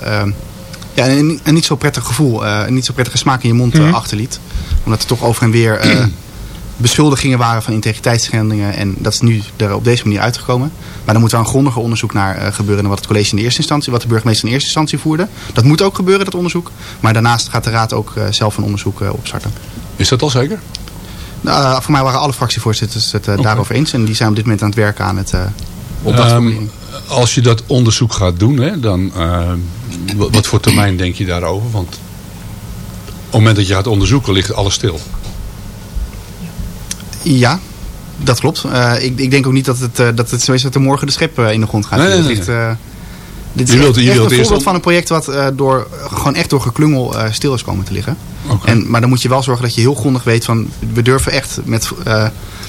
ja, een, een niet zo prettig gevoel, een niet zo prettige smaak in je mond Mhm. achterliet. Omdat er toch over en weer beschuldigingen waren van integriteitsschendingen. En dat is nu er op deze manier uitgekomen. Maar dan moet er een grondiger onderzoek naar eh, gebeuren dan wat het college in de eerste instantie, wat de burgemeester in eerste instantie voerde. Dat moet ook gebeuren, dat onderzoek. Maar daarnaast gaat de raad ook eh, zelf een onderzoek eh, opstarten. Is dat al zeker? Nou, voor mij waren alle fractievoorzitters het daarover eens. En die zijn op dit moment aan het werken aan het Ehm, als je dat onderzoek gaat doen, hè, dan, wat voor termijn denk je daarover? Want op het moment dat je gaat onderzoeken, ligt alles stil. Ja, dat klopt. Eh, ik, ik denk ook niet dat het, eh, dat het zo is dat er morgen de schep eh, in de grond gaat. Nee, nee, Dit nee, eh, dit is Je wilt- echt, je echt wilt een voorbeeld van een project wat door, gewoon echt door geklungel stil is komen te liggen. En, maar dan moet je wel zorgen dat je heel grondig weet van... we durven echt met,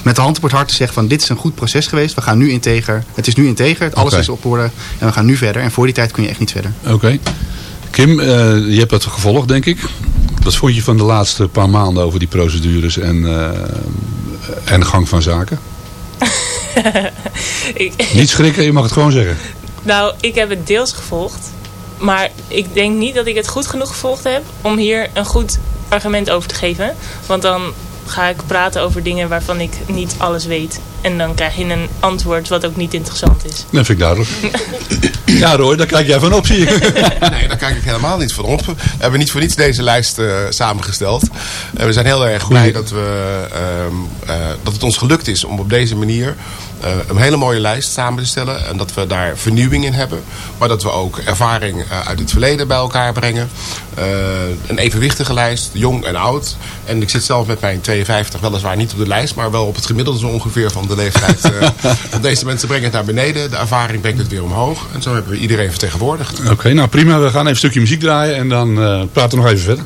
met de hand op het hart te zeggen van... dit is een goed proces geweest, we gaan nu integer. Het is nu integer, alles is op orde en we gaan nu verder. En voor die tijd kun je echt niet verder. Oké. Kim, je hebt dat gevolgd, denk ik. Wat vond je van de laatste paar maanden over die procedures en, en gang van zaken? ik, Niet schrikken, je mag het gewoon zeggen. Nou, ik heb het deels gevolgd. Maar ik denk niet dat ik het goed genoeg gevolgd heb om hier een goed argument over te geven. Want dan ga ik praten over dingen waarvan ik niet alles weet. En dan krijg je een antwoord wat ook niet interessant is. Dat vind ik duidelijk. ja Roy, daar kijk jij van op, zie ik. Nee, daar kijk ik helemaal niet van op. We hebben niet voor niets deze lijst eh, samengesteld. En we zijn heel erg blij dat, we, ehm, eh, dat het ons gelukt is om op deze manier eh, een hele mooie lijst samen te stellen. En dat we daar vernieuwing in hebben. Maar dat we ook ervaring eh, uit het verleden bij elkaar brengen. Eh, een evenwichtige lijst, jong en oud. En ik zit zelf met mijn 52 weliswaar niet op de lijst. Maar wel op het gemiddelde zo ongeveer van de leeftijd. want deze mensen brengen het naar beneden. De ervaring brengt het weer omhoog. En zo hebben we iedereen vertegenwoordigd. Oké, nou prima. We gaan even een stukje muziek draaien en dan praten we nog even verder.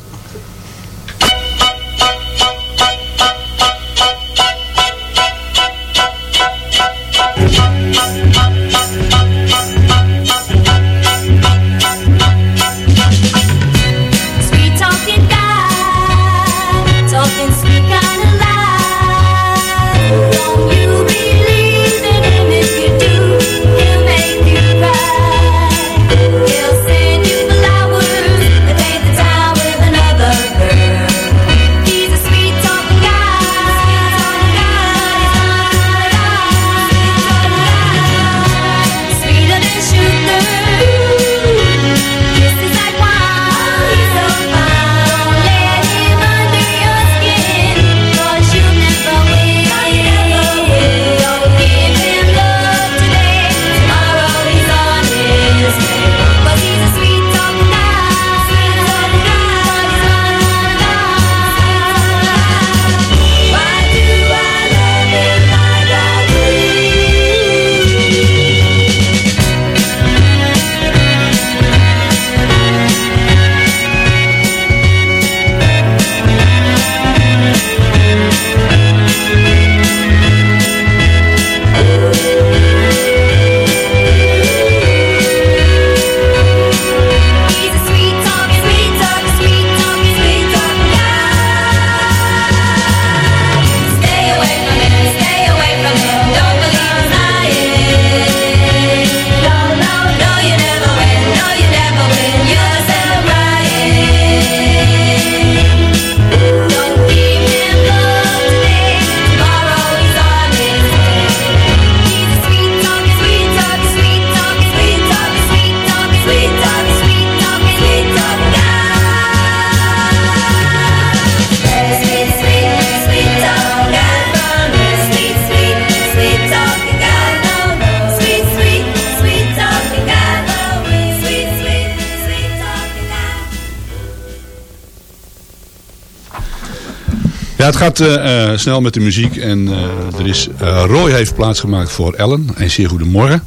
Het gaat eh, eh, snel met de muziek. En eh, er is, Roy heeft plaatsgemaakt voor Ellen. Een zeer goedemorgen.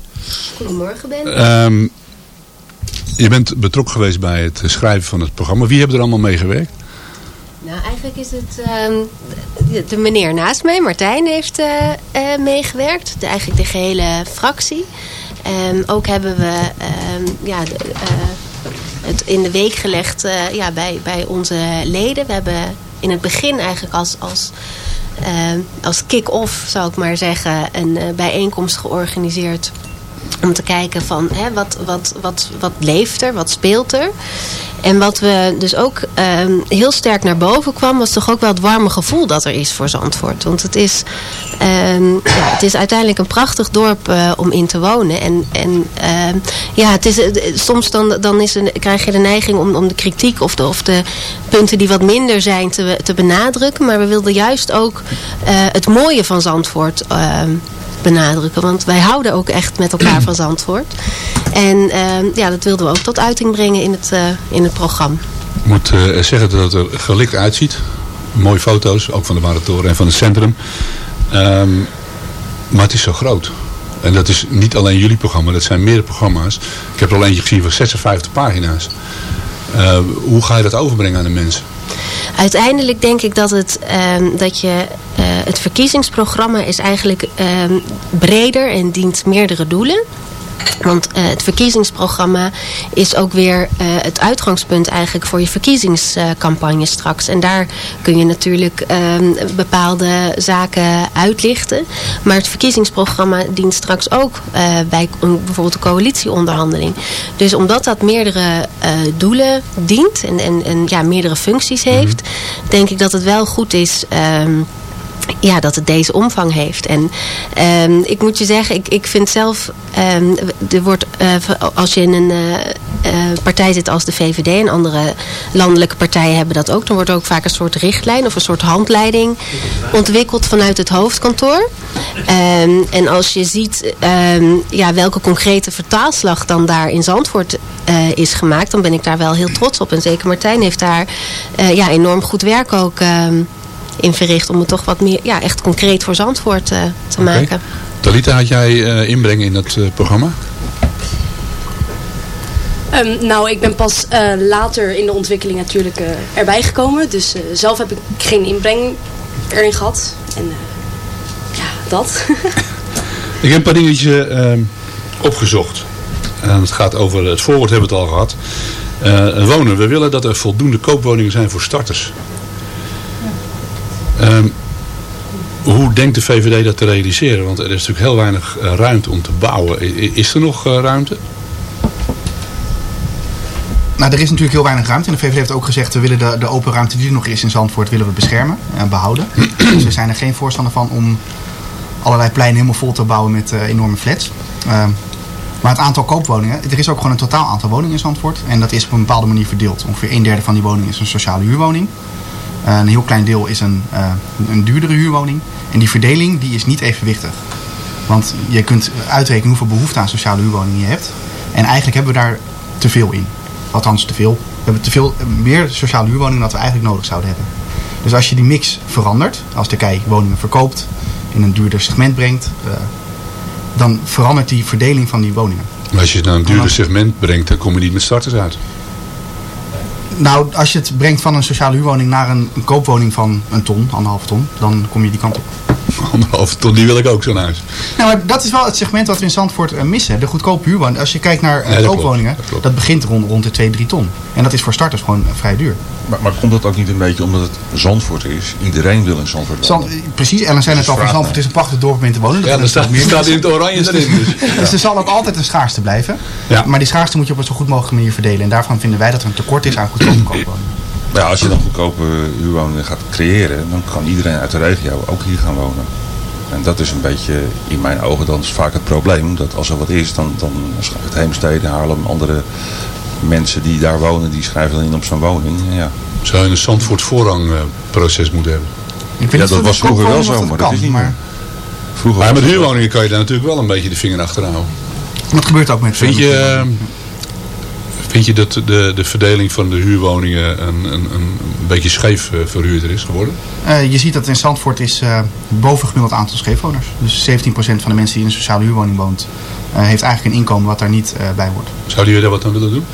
Goedemorgen Ben. Ehm, je bent betrokken geweest bij het schrijven van het programma. Wie hebben er allemaal mee gewerkt? Nou, eigenlijk is het ehm, de, de meneer naast mij, Martijn, heeft meegewerkt. De, eigenlijk de gehele fractie. Ehm, ook hebben we ja, de, het in de week gelegd ja, bij, bij onze leden. We hebben in het begin eigenlijk als, als, ehm, als kick-off, zou ik maar zeggen, een eh, bijeenkomst georganiseerd om te kijken van hè, wat, wat, wat, wat leeft er, wat speelt er. En wat we dus ook ehm, heel sterk naar boven kwam, was toch ook wel het warme gevoel dat er is voor Zandvoort. Want het is, ehm, ja, het is uiteindelijk een prachtig dorp eh, om in te wonen. En, en ehm, ja, het is, soms dan, dan is een, krijg je de neiging om, om de kritiek of de, of de punten die wat minder zijn te, te benadrukken. Maar we wilden juist ook eh, het mooie van Zandvoort benadrukken. Want wij houden ook echt met elkaar van Zandvoort. En ehm, ja, dat wilden we ook tot uiting brengen in het, eh, in het programma. Ik moet eh, zeggen dat het er gelikt uitziet. Mooie foto's, ook van de Warentoren en van het centrum. Ehm, maar het is zo groot. En dat is niet alleen jullie programma, dat zijn meerdere programma's. Ik heb er al eentje gezien van 56 pagina's. Eh, hoe ga je dat overbrengen aan de mensen? Uiteindelijk denk ik dat, het, ehm, dat je, eh, het verkiezingsprogramma is eigenlijk ehm, breder en dient meerdere doelen. Want eh, het verkiezingsprogramma is ook weer eh, het uitgangspunt eigenlijk voor je verkiezingscampagne straks. En daar kun je natuurlijk ehm, bepaalde zaken uitlichten. Maar het verkiezingsprogramma dient straks ook eh, bij bijvoorbeeld de coalitieonderhandeling. Dus omdat dat meerdere eh, doelen dient en, en, en ja, meerdere functies heeft, denk ik dat het wel goed is... ehm, ja, dat het deze omvang heeft. En ehm, ik moet je zeggen, ik, ik vind zelf, ehm, er wordt, eh, als je in een eh, eh, partij zit als de VVD en andere landelijke partijen hebben dat ook, dan wordt ook vaak een soort richtlijn of een soort handleiding ontwikkeld vanuit het hoofdkantoor. Ehm, en als je ziet ja, welke concrete vertaalslag dan daar in Zandvoort is gemaakt, dan ben ik daar wel heel trots op. En zeker Martijn heeft daar ja, enorm goed werk ook in verricht om het toch wat meer ja, echt concreet voor Zandvoort eh, te maken. Talita, had jij eh, inbreng in dat eh, programma? Ehm, nou, ik ben pas eh, later in de ontwikkeling natuurlijk eh, erbij gekomen. Dus eh, zelf heb ik geen inbreng erin gehad. En eh, ja, dat. Ik heb een paar dingetjes ehm, opgezocht. En het gaat over, het voorwoord hebben we het al gehad. Eh, wonen. We willen dat er voldoende koopwoningen zijn voor starters. Ehm, hoe denkt de VVD dat te realiseren? Want er is natuurlijk heel weinig eh, ruimte om te bouwen. Is er nog eh, ruimte? Nou, er is natuurlijk heel weinig ruimte. En de VVD heeft ook gezegd, we willen de, de open ruimte die er nog is in Zandvoort, willen we beschermen en behouden. dus we zijn er geen voorstander van om allerlei pleinen helemaal vol te bouwen met eh, enorme flats. Ehm, maar het aantal koopwoningen, er is ook gewoon een totaal aantal woningen in Zandvoort. En dat is op een bepaalde manier verdeeld. Ongeveer een derde van die woningen is een sociale huurwoning. Eh, een heel klein deel is een, eh, een duurdere huurwoning. En die verdeling die is niet evenwichtig. Want je kunt uitrekenen hoeveel behoefte aan sociale huurwoningen je hebt. En eigenlijk hebben we daar te veel in. Althans, te veel. We hebben te veel, meer sociale huurwoningen dan we eigenlijk nodig zouden hebben. Dus als je die mix verandert, als de KEI woningen verkoopt, in een duurder segment brengt, eh, dan verandert die verdeling van die woningen. Maar als je het naar een duurder segment brengt, dan kom je niet met starters uit. Nou, als je het brengt van een sociale huurwoning naar een, een koopwoning van een ton, anderhalf ton, dan kom je die kant op. Anderhalve ton, die wil ik ook zo'n huis. Nou, maar dat is wel het segment wat we in Zandvoort eh, missen. De goedkope huurwoning. Als je kijkt naar eh, Ja, dat koopwoningen, dat, begint rond, rond de 2, 3 ton. En dat is voor starters gewoon eh, vrij duur. Maar, maar komt dat ook niet een beetje omdat het Zandvoort is? Iedereen wil in Zandvoort wonen. Zand, precies, Ellen zei Dus net al, Zandvoort is een prachtig dorp om in te wonen. Ja, Dat er willen staat, meer staat in het oranje. Dus. Dus er zal ook altijd een schaarste blijven. Ja. Maar die schaarste moet je op een zo goed mogelijke manier verdelen. En daarvan vinden wij dat er een tekort is aan goedkope koopwoningen. Maar ja, als je dan goedkope huurwoningen gaat creëren, dan kan iedereen uit de regio ook hier gaan wonen. En dat is een beetje, in mijn ogen, dan is vaak het probleem. Dat als er wat is, dan, dan schrijft Heemstede, Haarlem, andere mensen die daar wonen, die schrijven dan in op zo'n woning. Ja. Zou je een Zandvoort voorrangproces moeten hebben? Ik Ja, dat was vroeger wel zo, maar dat is niet meer. Vroeger Maar met het huurwoningen kan je daar natuurlijk wel een beetje de vinger achter houden. Dat gebeurt ook met Vind je, vind je dat de, de verdeling van de huurwoningen een, een, een beetje scheef eh, verhuurder is geworden? Eh, je ziet dat in Zandvoort is eh bovengemiddeld aantal scheefwoners. Dus 17% van de mensen die in een sociale huurwoning woont, heeft eigenlijk een inkomen wat daar niet bij hoort. Zouden jullie daar wat aan willen doen?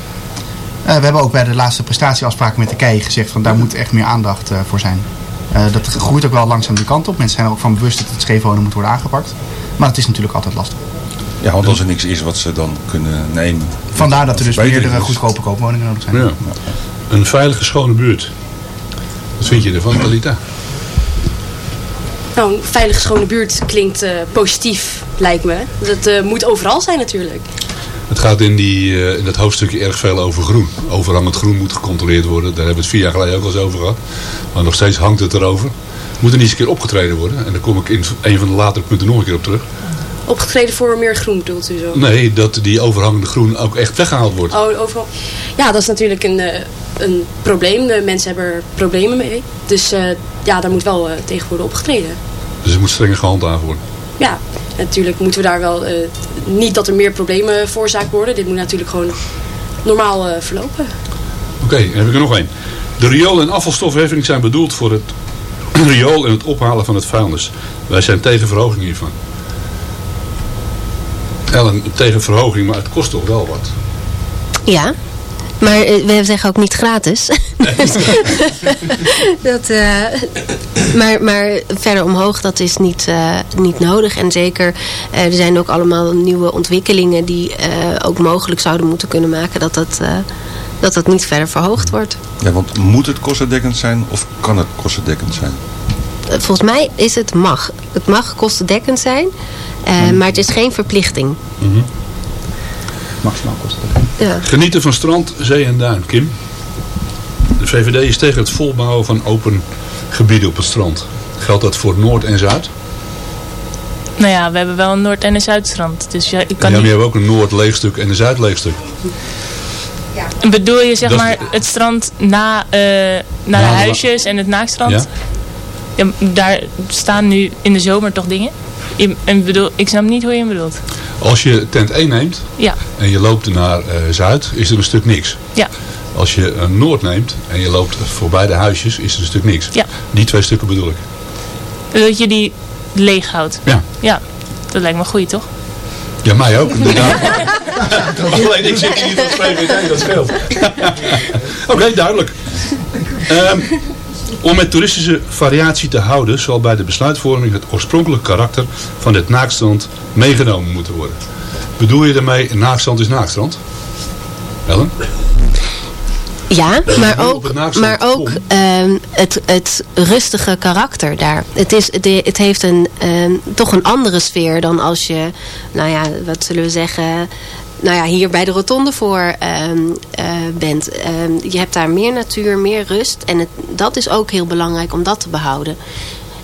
We hebben ook bij de laatste prestatieafspraken met de KEI gezegd van daar moet echt meer aandacht voor zijn. Dat groeit ook wel langzaam die kant op. Mensen zijn er ook van bewust dat het scheefwonen moet worden aangepakt. Maar het is natuurlijk altijd lastig. Ja, want als er niks is wat ze dan kunnen nemen. Vandaar dat er dus meerdere goedkope koopwoningen nodig zijn. Ja. Een veilige, schone buurt. Wat vind je ervan, Talita? Nou, een veilige schone buurt klinkt eh, positief, lijkt me. Dat eh, moet overal zijn natuurlijk. Het gaat in, die, eh, in dat hoofdstukje erg veel over groen. Overhangend groen moet gecontroleerd worden. Daar hebben we het vier jaar geleden ook wel eens over gehad. Maar nog steeds hangt het erover. Moet er niet eens een keer opgetreden worden. En daar kom ik in een van de latere punten nog een keer op terug. Opgetreden voor meer groen bedoelt u zo? Nee, dat die overhangende groen ook echt weggehaald wordt. Oh, overal. Ja, dat is natuurlijk een, eh, een probleem. De mensen hebben er problemen mee. Dus eh, ja, daar moet wel eh, tegen worden opgetreden. Dus het moet strenger gehandhaafd worden. Ja, natuurlijk moeten we daar wel... niet dat er meer problemen veroorzaakt worden. Dit moet natuurlijk gewoon normaal verlopen. Oké, dan heb ik er nog één. De riool- en afvalstofheffing zijn bedoeld voor het riool en het ophalen van het vuilnis. Wij zijn tegen verhoging hiervan. Ellen, tegen verhoging, maar het kost toch wel wat. Ja, maar eh, we zeggen ook niet gratis. dat, eh, maar, maar verder omhoog, dat is niet, eh, niet nodig. En zeker, eh, er zijn ook allemaal nieuwe ontwikkelingen die eh, ook mogelijk zouden moeten kunnen maken dat dat, eh, dat dat niet verder verhoogd wordt. Ja, want moet het kostendekkend zijn of kan het kostendekkend zijn? Volgens mij is het mag. Het mag kostendekkend zijn, eh, maar het is geen verplichting. Maximaal kosten. Ja. Genieten van strand, zee en duin. Kim? De VVD is tegen het volbouwen van open gebieden op het strand. Geldt dat voor Noord en Zuid? Nou ja, we hebben wel een Noord- en een Zuidstrand. Dus ja, ik Ja, kan maar je hebt ook een Noord-leegstuk en een Zuid-leegstuk. Bedoel je zeg Dat maar het strand na, eh na de huisjes en het naakstrand? Ja. Ja, daar staan nu in de zomer toch dingen? En bedoel, ik snap niet hoe je hem bedoelt. Als je tent 1 neemt Ja, en je loopt naar eh, Zuid, is er een stuk niks. ja, Als je een Noord neemt en je loopt voorbij de huisjes, is er een stuk niks. Ja. Die twee stukken bedoel ik. dat je die leeg houdt. Ja. Ja, dat lijkt me goed toch? Ja, mij ook. inderdaad. Alleen ik zit hier op VVD, dat scheelt. Oké, duidelijk. Ehm, om met toeristische variatie te houden, zal bij de besluitvorming het oorspronkelijke karakter van dit naakstrand meegenomen moeten worden. Bedoel je daarmee, naakstrand is naakstrand? Ellen? Ja, maar ook, het maar ook ehm, het, het rustige karakter daar. Het, is, de, het heeft een, ehm, toch een andere sfeer dan als je, nou ja, wat zullen we zeggen, nou ja, hier bij de rotonde voor ehm, eh, bent. Ehm, je hebt daar meer natuur, meer rust. En dat is ook heel belangrijk om dat te behouden.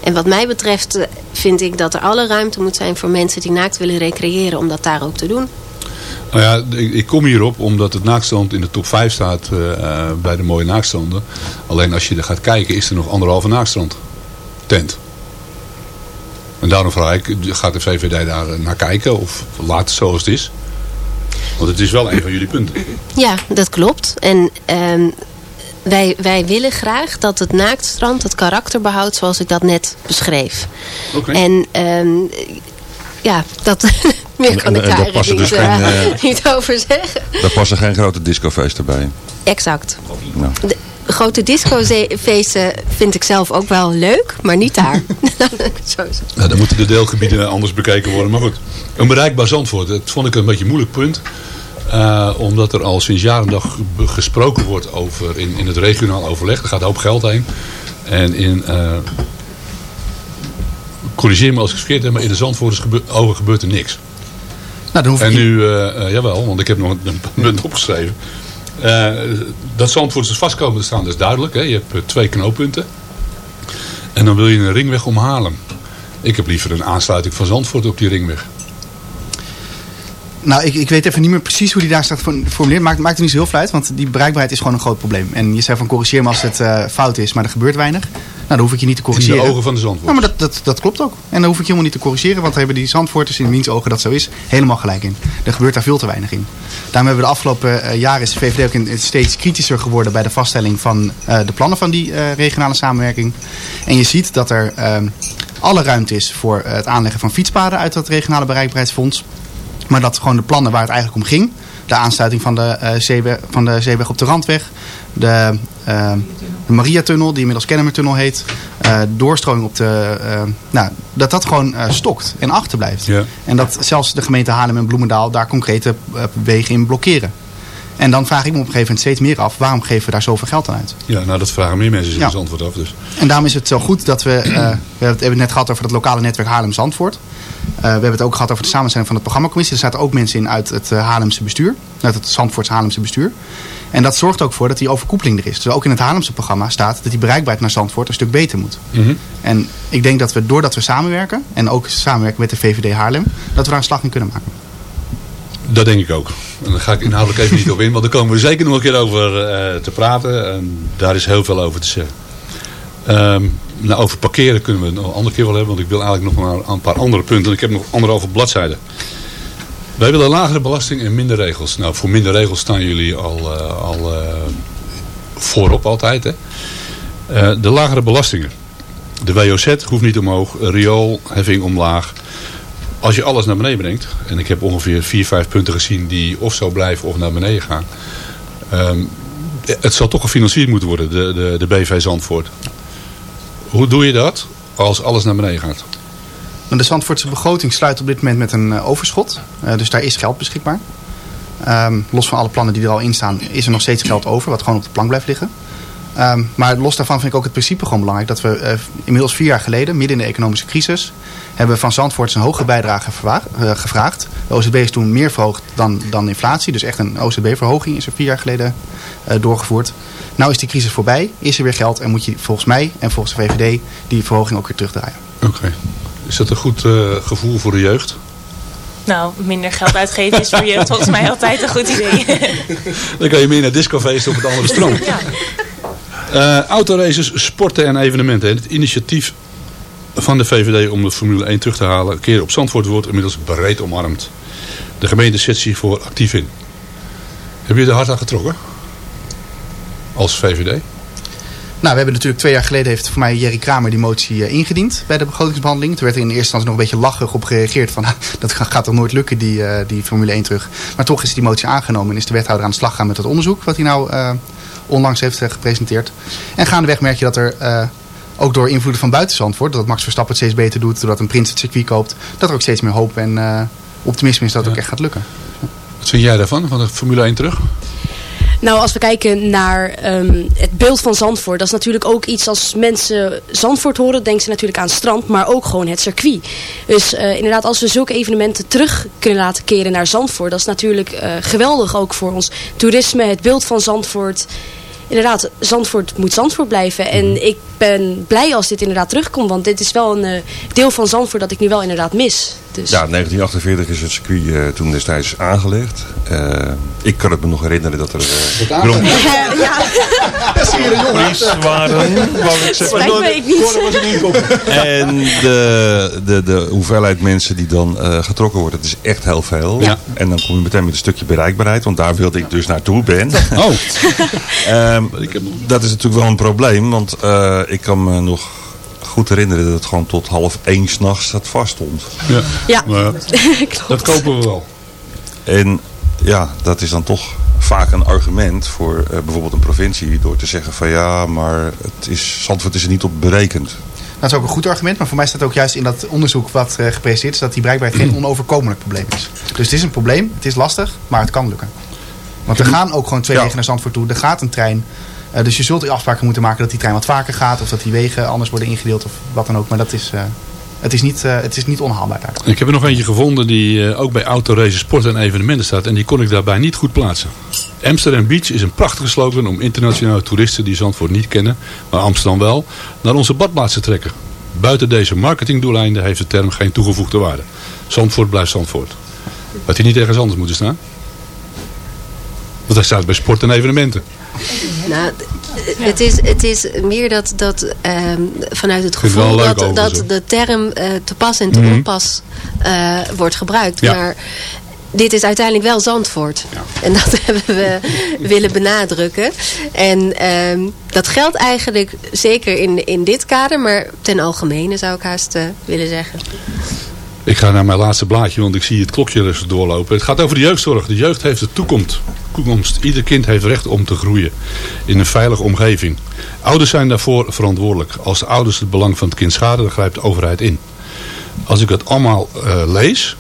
En wat mij betreft eh, vind ik dat er alle ruimte moet zijn voor mensen die naakt willen recreëren om dat daar ook te doen. Nou ja, ik, kom hierop omdat het naakstrand in de top 5 staat eh, bij de mooie naakstranden. Alleen als je er gaat kijken is er nog anderhalve naakstrand. Tent. En daarom vraag ik, gaat de VVD daar naar kijken of laat het zoals het is? Want het is wel een van jullie punten. Ja, dat klopt. En ehm, wij, wij willen graag dat het naaktstrand het karakter behoudt zoals ik dat net beschreef. Oké. En ehm, ja, dat, meer kan En- ik daar niet, dus eh, geen, eh, niet over zeggen. Daar passen geen grote discofeesten bij. Exact. Nou. De grote discofeesten vind ik zelf ook wel leuk, maar niet daar. Het. Nou, dan moeten de deelgebieden anders bekeken worden. Maar goed, een bereikbaar Zandvoort. Dat vond ik een beetje een moeilijk punt. Eh, omdat er al sinds jaren dag gesproken wordt over in, in het regionaal overleg. Er gaat een hoop geld heen. En in... eh, corrigeer me als ik het verkeerd heb, maar in de Zandvoorters gebe ogen gebeurt er niks. Nou, dan hoef ik En nu, eh, eh, jawel, want ik heb nog een punt opgeschreven. Eh, dat Zandvoorters vast komen te staan, dat is duidelijk. Hè? Je hebt eh, twee knooppunten. En dan wil je een ringweg om Haarlem. Ik heb liever een aansluiting van Zandvoort op die ringweg. Nou, ik, ik weet even niet meer precies hoe die daar staat geformuleerd. Maakt, maakt er niet zo heel veel uit, want die bereikbaarheid is gewoon een groot probleem. En je zei van corrigeer me als het eh, fout is, maar er gebeurt weinig. Nou, dan hoef ik je niet te In corrigeren. de ogen van de Zandvoort. Nou, maar dat, dat, dat klopt ook. En dan hoef ik je helemaal niet te corrigeren, want daar hebben die Zandvoorters in wiens ogen dat zo is, helemaal gelijk in. Er gebeurt daar veel te weinig in. Daarom hebben we de afgelopen eh, jaren is de VVD ook in, in steeds kritischer geworden bij de vaststelling van eh, de plannen van die regionale samenwerking. En je ziet dat er ehm, alle ruimte is voor het aanleggen van fietspaden uit dat regionale bereikbaarheidsfonds. Maar dat gewoon de plannen waar het eigenlijk om ging. De aansluiting van de, eh, zeeweg, van de zeeweg op de Randweg. De, eh, de Mariatunnel, die inmiddels Kennemertunnel heet. eh, doorstroming op de... nou, dat dat gewoon stokt en achterblijft. Ja. En dat zelfs de gemeente Haarlem en Bloemendaal daar concrete wegen in blokkeren. En dan vraag ik me op een gegeven moment steeds meer af, waarom geven we daar zoveel geld aan uit? Ja, nou dat vragen meer mensen zich Ja. als antwoord af. Dus. En daarom is het zo goed dat we, eh, we hebben het net gehad over het lokale netwerk Haarlem-Zandvoort. Eh, we hebben het ook gehad over de samenstelling van de programmacommissie. Er zaten ook mensen in uit het eh, Haarlemse bestuur, uit het Zandvoorts Haarlemse bestuur. En dat zorgt ook voor dat die overkoepeling er is. Dus ook in het Haarlemse programma staat dat die bereikbaarheid naar Zandvoort een stuk beter moet. Mhm. En ik denk dat we, doordat we samenwerken, en ook samenwerken met de VVD Haarlem, dat we daar een slag in kunnen maken. Dat denk ik ook. En daar ga ik inhoudelijk even niet op in, want daar komen we zeker nog een keer over eh, te praten. En daar is heel veel over te zeggen. Ehm, nou, over parkeren kunnen we het nog een andere keer wel hebben, want ik wil eigenlijk nog maar een paar andere punten. Ik heb nog anderhalve bladzijden. Wij willen lagere belasting en minder regels. Nou, voor minder regels staan jullie al, eh, al eh, voorop altijd. Hè? De lagere belastingen. De WOZ hoeft niet omhoog, rioolheffing omlaag. Als je alles naar beneden brengt, en ik heb ongeveer vier, vijf punten gezien die of zo blijven of naar beneden gaan. ehm, het zal toch gefinancierd moeten worden, de, de, de BV Zandvoort. Hoe doe je dat als alles naar beneden gaat? De Zandvoortse begroting sluit op dit moment met een eh, overschot. Eh, dus daar is geld beschikbaar. Ehm, los van alle plannen die er al in staan, is er nog steeds geld over, wat gewoon op de plank blijft liggen. Ehm, maar los daarvan vind ik ook het principe gewoon belangrijk. Dat we eh, inmiddels vier jaar geleden, midden in de economische crisis, hebben we van Zandvoort een hoge bijdrage eh, gevraagd. De OZB is toen meer verhoogd dan, dan inflatie. Dus echt een OZB-verhoging is er vier jaar geleden eh, doorgevoerd. Nou is die crisis voorbij, is er weer geld en moet je volgens mij en volgens de VVD die verhoging ook weer terugdraaien. Oké. Is dat een goed eh, gevoel voor de jeugd? Nou, minder geld uitgeven is voor je volgens mij altijd een goed idee. Dan kan je meer naar discofeesten op het andere strand. ja. Eh, autoraces, sporten en evenementen. Het initiatief van de VVD om de Formule 1 terug te halen, keer op Zandvoort wordt inmiddels breed omarmd. De gemeente zet zich voor actief in. Heb je er hard aan getrokken? Als VVD? Nou, we hebben natuurlijk twee jaar geleden heeft voor mij Jerry Kramer die motie eh, ingediend bij de begrotingsbehandeling. Toen werd er in eerste instantie nog een beetje lachig op gereageerd van dat ga- gaat toch nooit lukken die, eh, die Formule 1 terug. Maar toch is die motie aangenomen en is de wethouder aan de slag gegaan met het onderzoek wat hij nou onlangs heeft eh, gepresenteerd. En gaandeweg merk je dat er eh, ook door invloeden van buiten Zandvoort, dat Max Verstappen het steeds beter doet, doordat een prins het circuit koopt, dat er ook steeds meer hoop en eh, optimisme is dat het ook echt gaat lukken. Wat vind jij daarvan, van de Formule 1 terug? Nou, als we kijken naar ehm, het beeld van Zandvoort, dat is natuurlijk ook iets als mensen Zandvoort horen, denken ze natuurlijk aan het strand, maar ook gewoon het circuit. Dus eh, inderdaad, als we zulke evenementen terug kunnen laten keren naar Zandvoort, dat is natuurlijk eh, geweldig ook voor ons toerisme, het beeld van Zandvoort. Inderdaad, Zandvoort moet Zandvoort blijven. En ik ben blij als dit inderdaad terugkomt, want dit is wel een eh, deel van Zandvoort dat ik nu wel inderdaad mis. Dus. Ja, 1948 is het circuit eh, toen destijds aangelegd. Eh, ik kan het me nog herinneren dat er... eh, Grand- ja. Precies waren, wou ik zeggen. Spijt me, ik niet. En de, de, de hoeveelheid mensen die dan eh, getrokken worden, dat is echt heel veel. Ja. En dan kom je meteen met een stukje bereikbaarheid, want daar wilde ik dus naartoe ben. Oh. Ehm, dat is natuurlijk wel een probleem, want eh, ik kan me nog goed herinneren dat het gewoon tot half één s'nachts dat vast stond. Ja. Ja, klopt. dat kopen we wel. En ja, dat is dan toch vaak een argument voor eh, bijvoorbeeld een provincie door te zeggen van ja, maar het is, Zandvoort is er niet op berekend. Dat is ook een goed argument, maar voor mij staat ook juist in dat onderzoek wat eh, gepresenteerd is, dat die bereikbaarheid geen onoverkomelijk probleem is. Dus het is een probleem, het is lastig, maar het kan lukken. Want er gaan ook gewoon twee Ja. wegen naar Zandvoort toe, er gaat een trein. Eh, dus je zult afspraken moeten maken dat die trein wat vaker gaat, of dat die wegen anders worden ingedeeld of wat dan ook. Maar dat is, eh, het is, niet, eh, het is niet onhaalbaar daar. Ik heb er nog eentje gevonden die ook bij autoraces, sport en evenementen staat. En die kon ik daarbij niet goed plaatsen. Amsterdam Beach is een prachtige slogan om internationale toeristen die Zandvoort niet kennen, maar Amsterdam wel, naar onze badplaats te trekken. Buiten deze marketingdoeleinden heeft de term geen toegevoegde waarde. Zandvoort blijft Zandvoort. Had hij niet ergens anders moeten staan? Want hij staat bij sport en evenementen. Nou, het is, het is meer dat, dat ehm, vanuit het gevoel dat, de term eh, te pas en te Mhm. onpas eh, wordt gebruikt. Ja. Maar dit is uiteindelijk wel Zandvoort. En dat hebben we willen benadrukken. En ehm, dat geldt eigenlijk zeker in, in dit kader, maar ten algemene zou ik haast eh, willen zeggen. Ik ga naar mijn laatste blaadje, want ik zie het klokje rustig doorlopen. Het gaat over de jeugdzorg. De jeugd heeft de toekomst. toekomst. Ieder kind heeft recht om te groeien in een veilige omgeving. Ouders zijn daarvoor verantwoordelijk. Als de ouders het belang van het kind schaden, dan grijpt de overheid in. Als ik het allemaal eh, lees,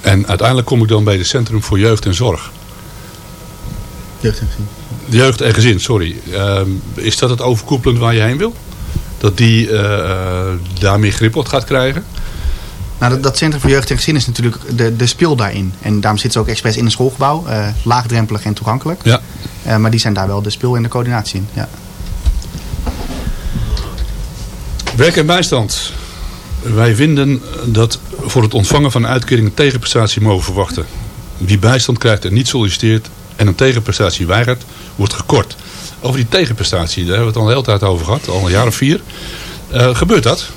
en uiteindelijk kom ik dan bij het Centrum voor Jeugd en Zorg. Jeugd en gezin. Jeugd en gezin, sorry. Ehm, is dat het overkoepelend waar je heen wil? Dat die eh, eh, daar meer grip op gaat krijgen? Nou, dat, dat Centrum voor Jeugd en Gezin is natuurlijk de, de speel daarin. En daarom zitten ze ook expres in een schoolgebouw. eh, laagdrempelig en toegankelijk. Ja. Eh, maar die zijn daar wel de speel en de coördinatie in. Ja. Werk en bijstand. Wij vinden dat voor het ontvangen van een uitkering een tegenprestatie mogen verwachten. Wie bijstand krijgt en niet solliciteert en een tegenprestatie weigert, wordt gekort. Over die tegenprestatie, daar hebben we het al een hele tijd over gehad, al een jaar of vier. Eh, gebeurt dat?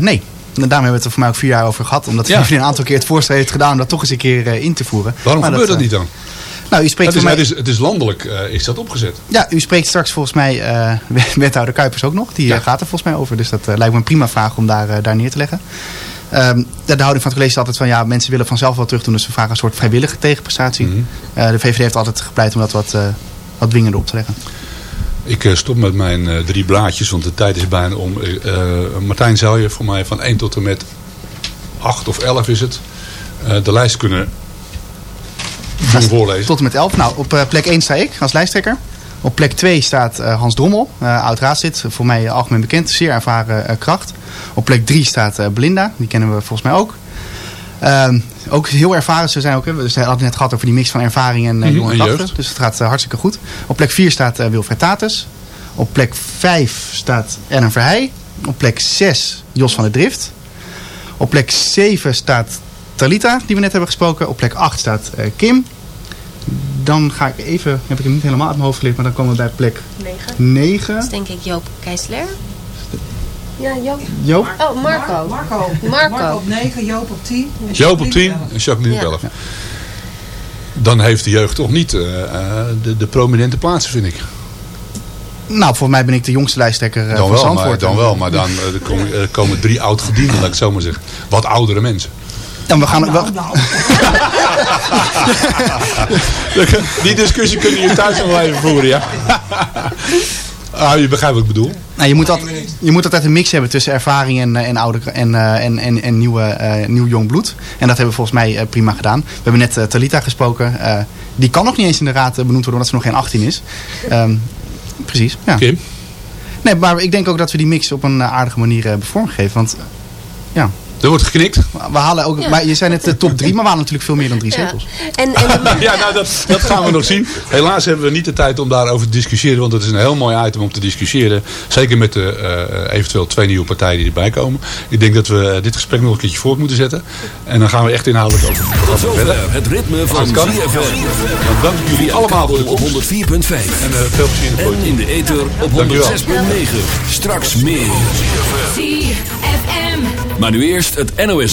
Nee. En daarom hebben we het er voor mij ook vier jaar over gehad. Omdat Ja. een aantal keer het voorstel heeft gedaan om dat toch eens een keer eh, in te voeren. Waarom Maar gebeurt dat, eh, niet dan? Nou, u spreekt Het is, mij... het, is, het is landelijk, eh, is dat opgezet. Ja, u spreekt straks volgens mij eh, wethouder Kuipers ook nog. Die gaat er volgens mij over. Dus dat lijkt me een prima vraag om daar, daar neer te leggen. Ehm, de, de houding van het college is altijd van ja, mensen willen vanzelf wel terug doen. Dus we vragen een soort vrijwillige tegenprestatie. Mhm. De VVD heeft altijd gepleit om dat wat, wat dwingender op te leggen. Ik eh, stop met mijn eh, drie blaadjes, want de tijd is bijna om. Eh, Martijn zou je voor mij van 1 tot en met 8 of 11 is het, de lijst kunnen doen voorlezen. Tot en met 11. Nou, op plek 1 sta ik als lijsttrekker. Op plek 2 staat Hans Drommel, eh, oud-raadslid. Voor mij algemeen bekend, zeer ervaren kracht. Op plek 3 staat Belinda, die kennen we volgens mij ook. Ehm, ook heel ervaren. Ze zijn ook, hè, we hadden het net gehad over die mix van ervaring en, eh, Mhm, jonge krachten. jeugd. Dus het gaat eh, hartstikke goed. Op plek 4 staat eh, Wilfred Tatus. Op plek 5 staat Ellen Verheij. Op plek 6 Jos van der Drift. Op plek 7 staat Talita, die we net hebben gesproken. Op plek 8 staat eh, Kim. Dan ga ik even, heb ik hem niet helemaal uit mijn hoofd geleerd, maar dan komen we bij plek 9. Dat is denk ik Joop Keisler. Ja, Joop. Joop? Oh, Marco. Marco. Marco. op 9, Joop op 10. en Joop op 10 Jacqueline en Jacqueline op Ja. 11. Dan heeft de jeugd toch niet eh, eh, de, de prominente plaatsen, vind ik. Nou, volgens mij ben ik de jongste lijsttrekker eh, Dan van wel, maar, Zandvoort. dan wel, maar dan er komen, er komen drie oud-gedienden, laat ik het zo maar zeggen. Wat oudere mensen. En we gaan wel, Die discussie kunnen jullie thuis nog wel even voeren, ja? Ah, je begrijpt wat ik bedoel. nou, je, moet altijd, je moet altijd een mix hebben tussen ervaring en, eh, en, oude, en, eh, en, en, en nieuwe, eh, nieuw jong bloed. En dat hebben we volgens mij eh, prima gedaan. We hebben net Talita gesproken. Eh, die kan nog niet eens in de raad benoemd worden omdat ze nog geen 18 is. Ehm, precies, ja. Kim? Nee, maar ik denk ook dat we die mix op een aardige manier hebben vormgegeven. Want ja, Er wordt geknikt. we halen ook, Ja. maar je zei net de top 3, maar we halen natuurlijk veel meer dan drie Ja. zetels. En, en Ja, nou, dat, dat gaan we nog zien. Helaas hebben we niet de tijd om daarover te discussiëren. Want het is een heel mooi item om te discussiëren. Zeker met de eh, eventueel twee nieuwe partijen die erbij komen. Ik denk dat we dit gesprek nog een keertje voort moeten zetten. En dan gaan we echt inhoudelijk over Tot zover het ritme van. ZFM. Dan dank ik jullie allemaal voor de op komst. 104.5. En eh, veel plezier in de En in de ether op Dankjewel. 106.9. Straks meer. ZFM. Maar nu eerst het NOS.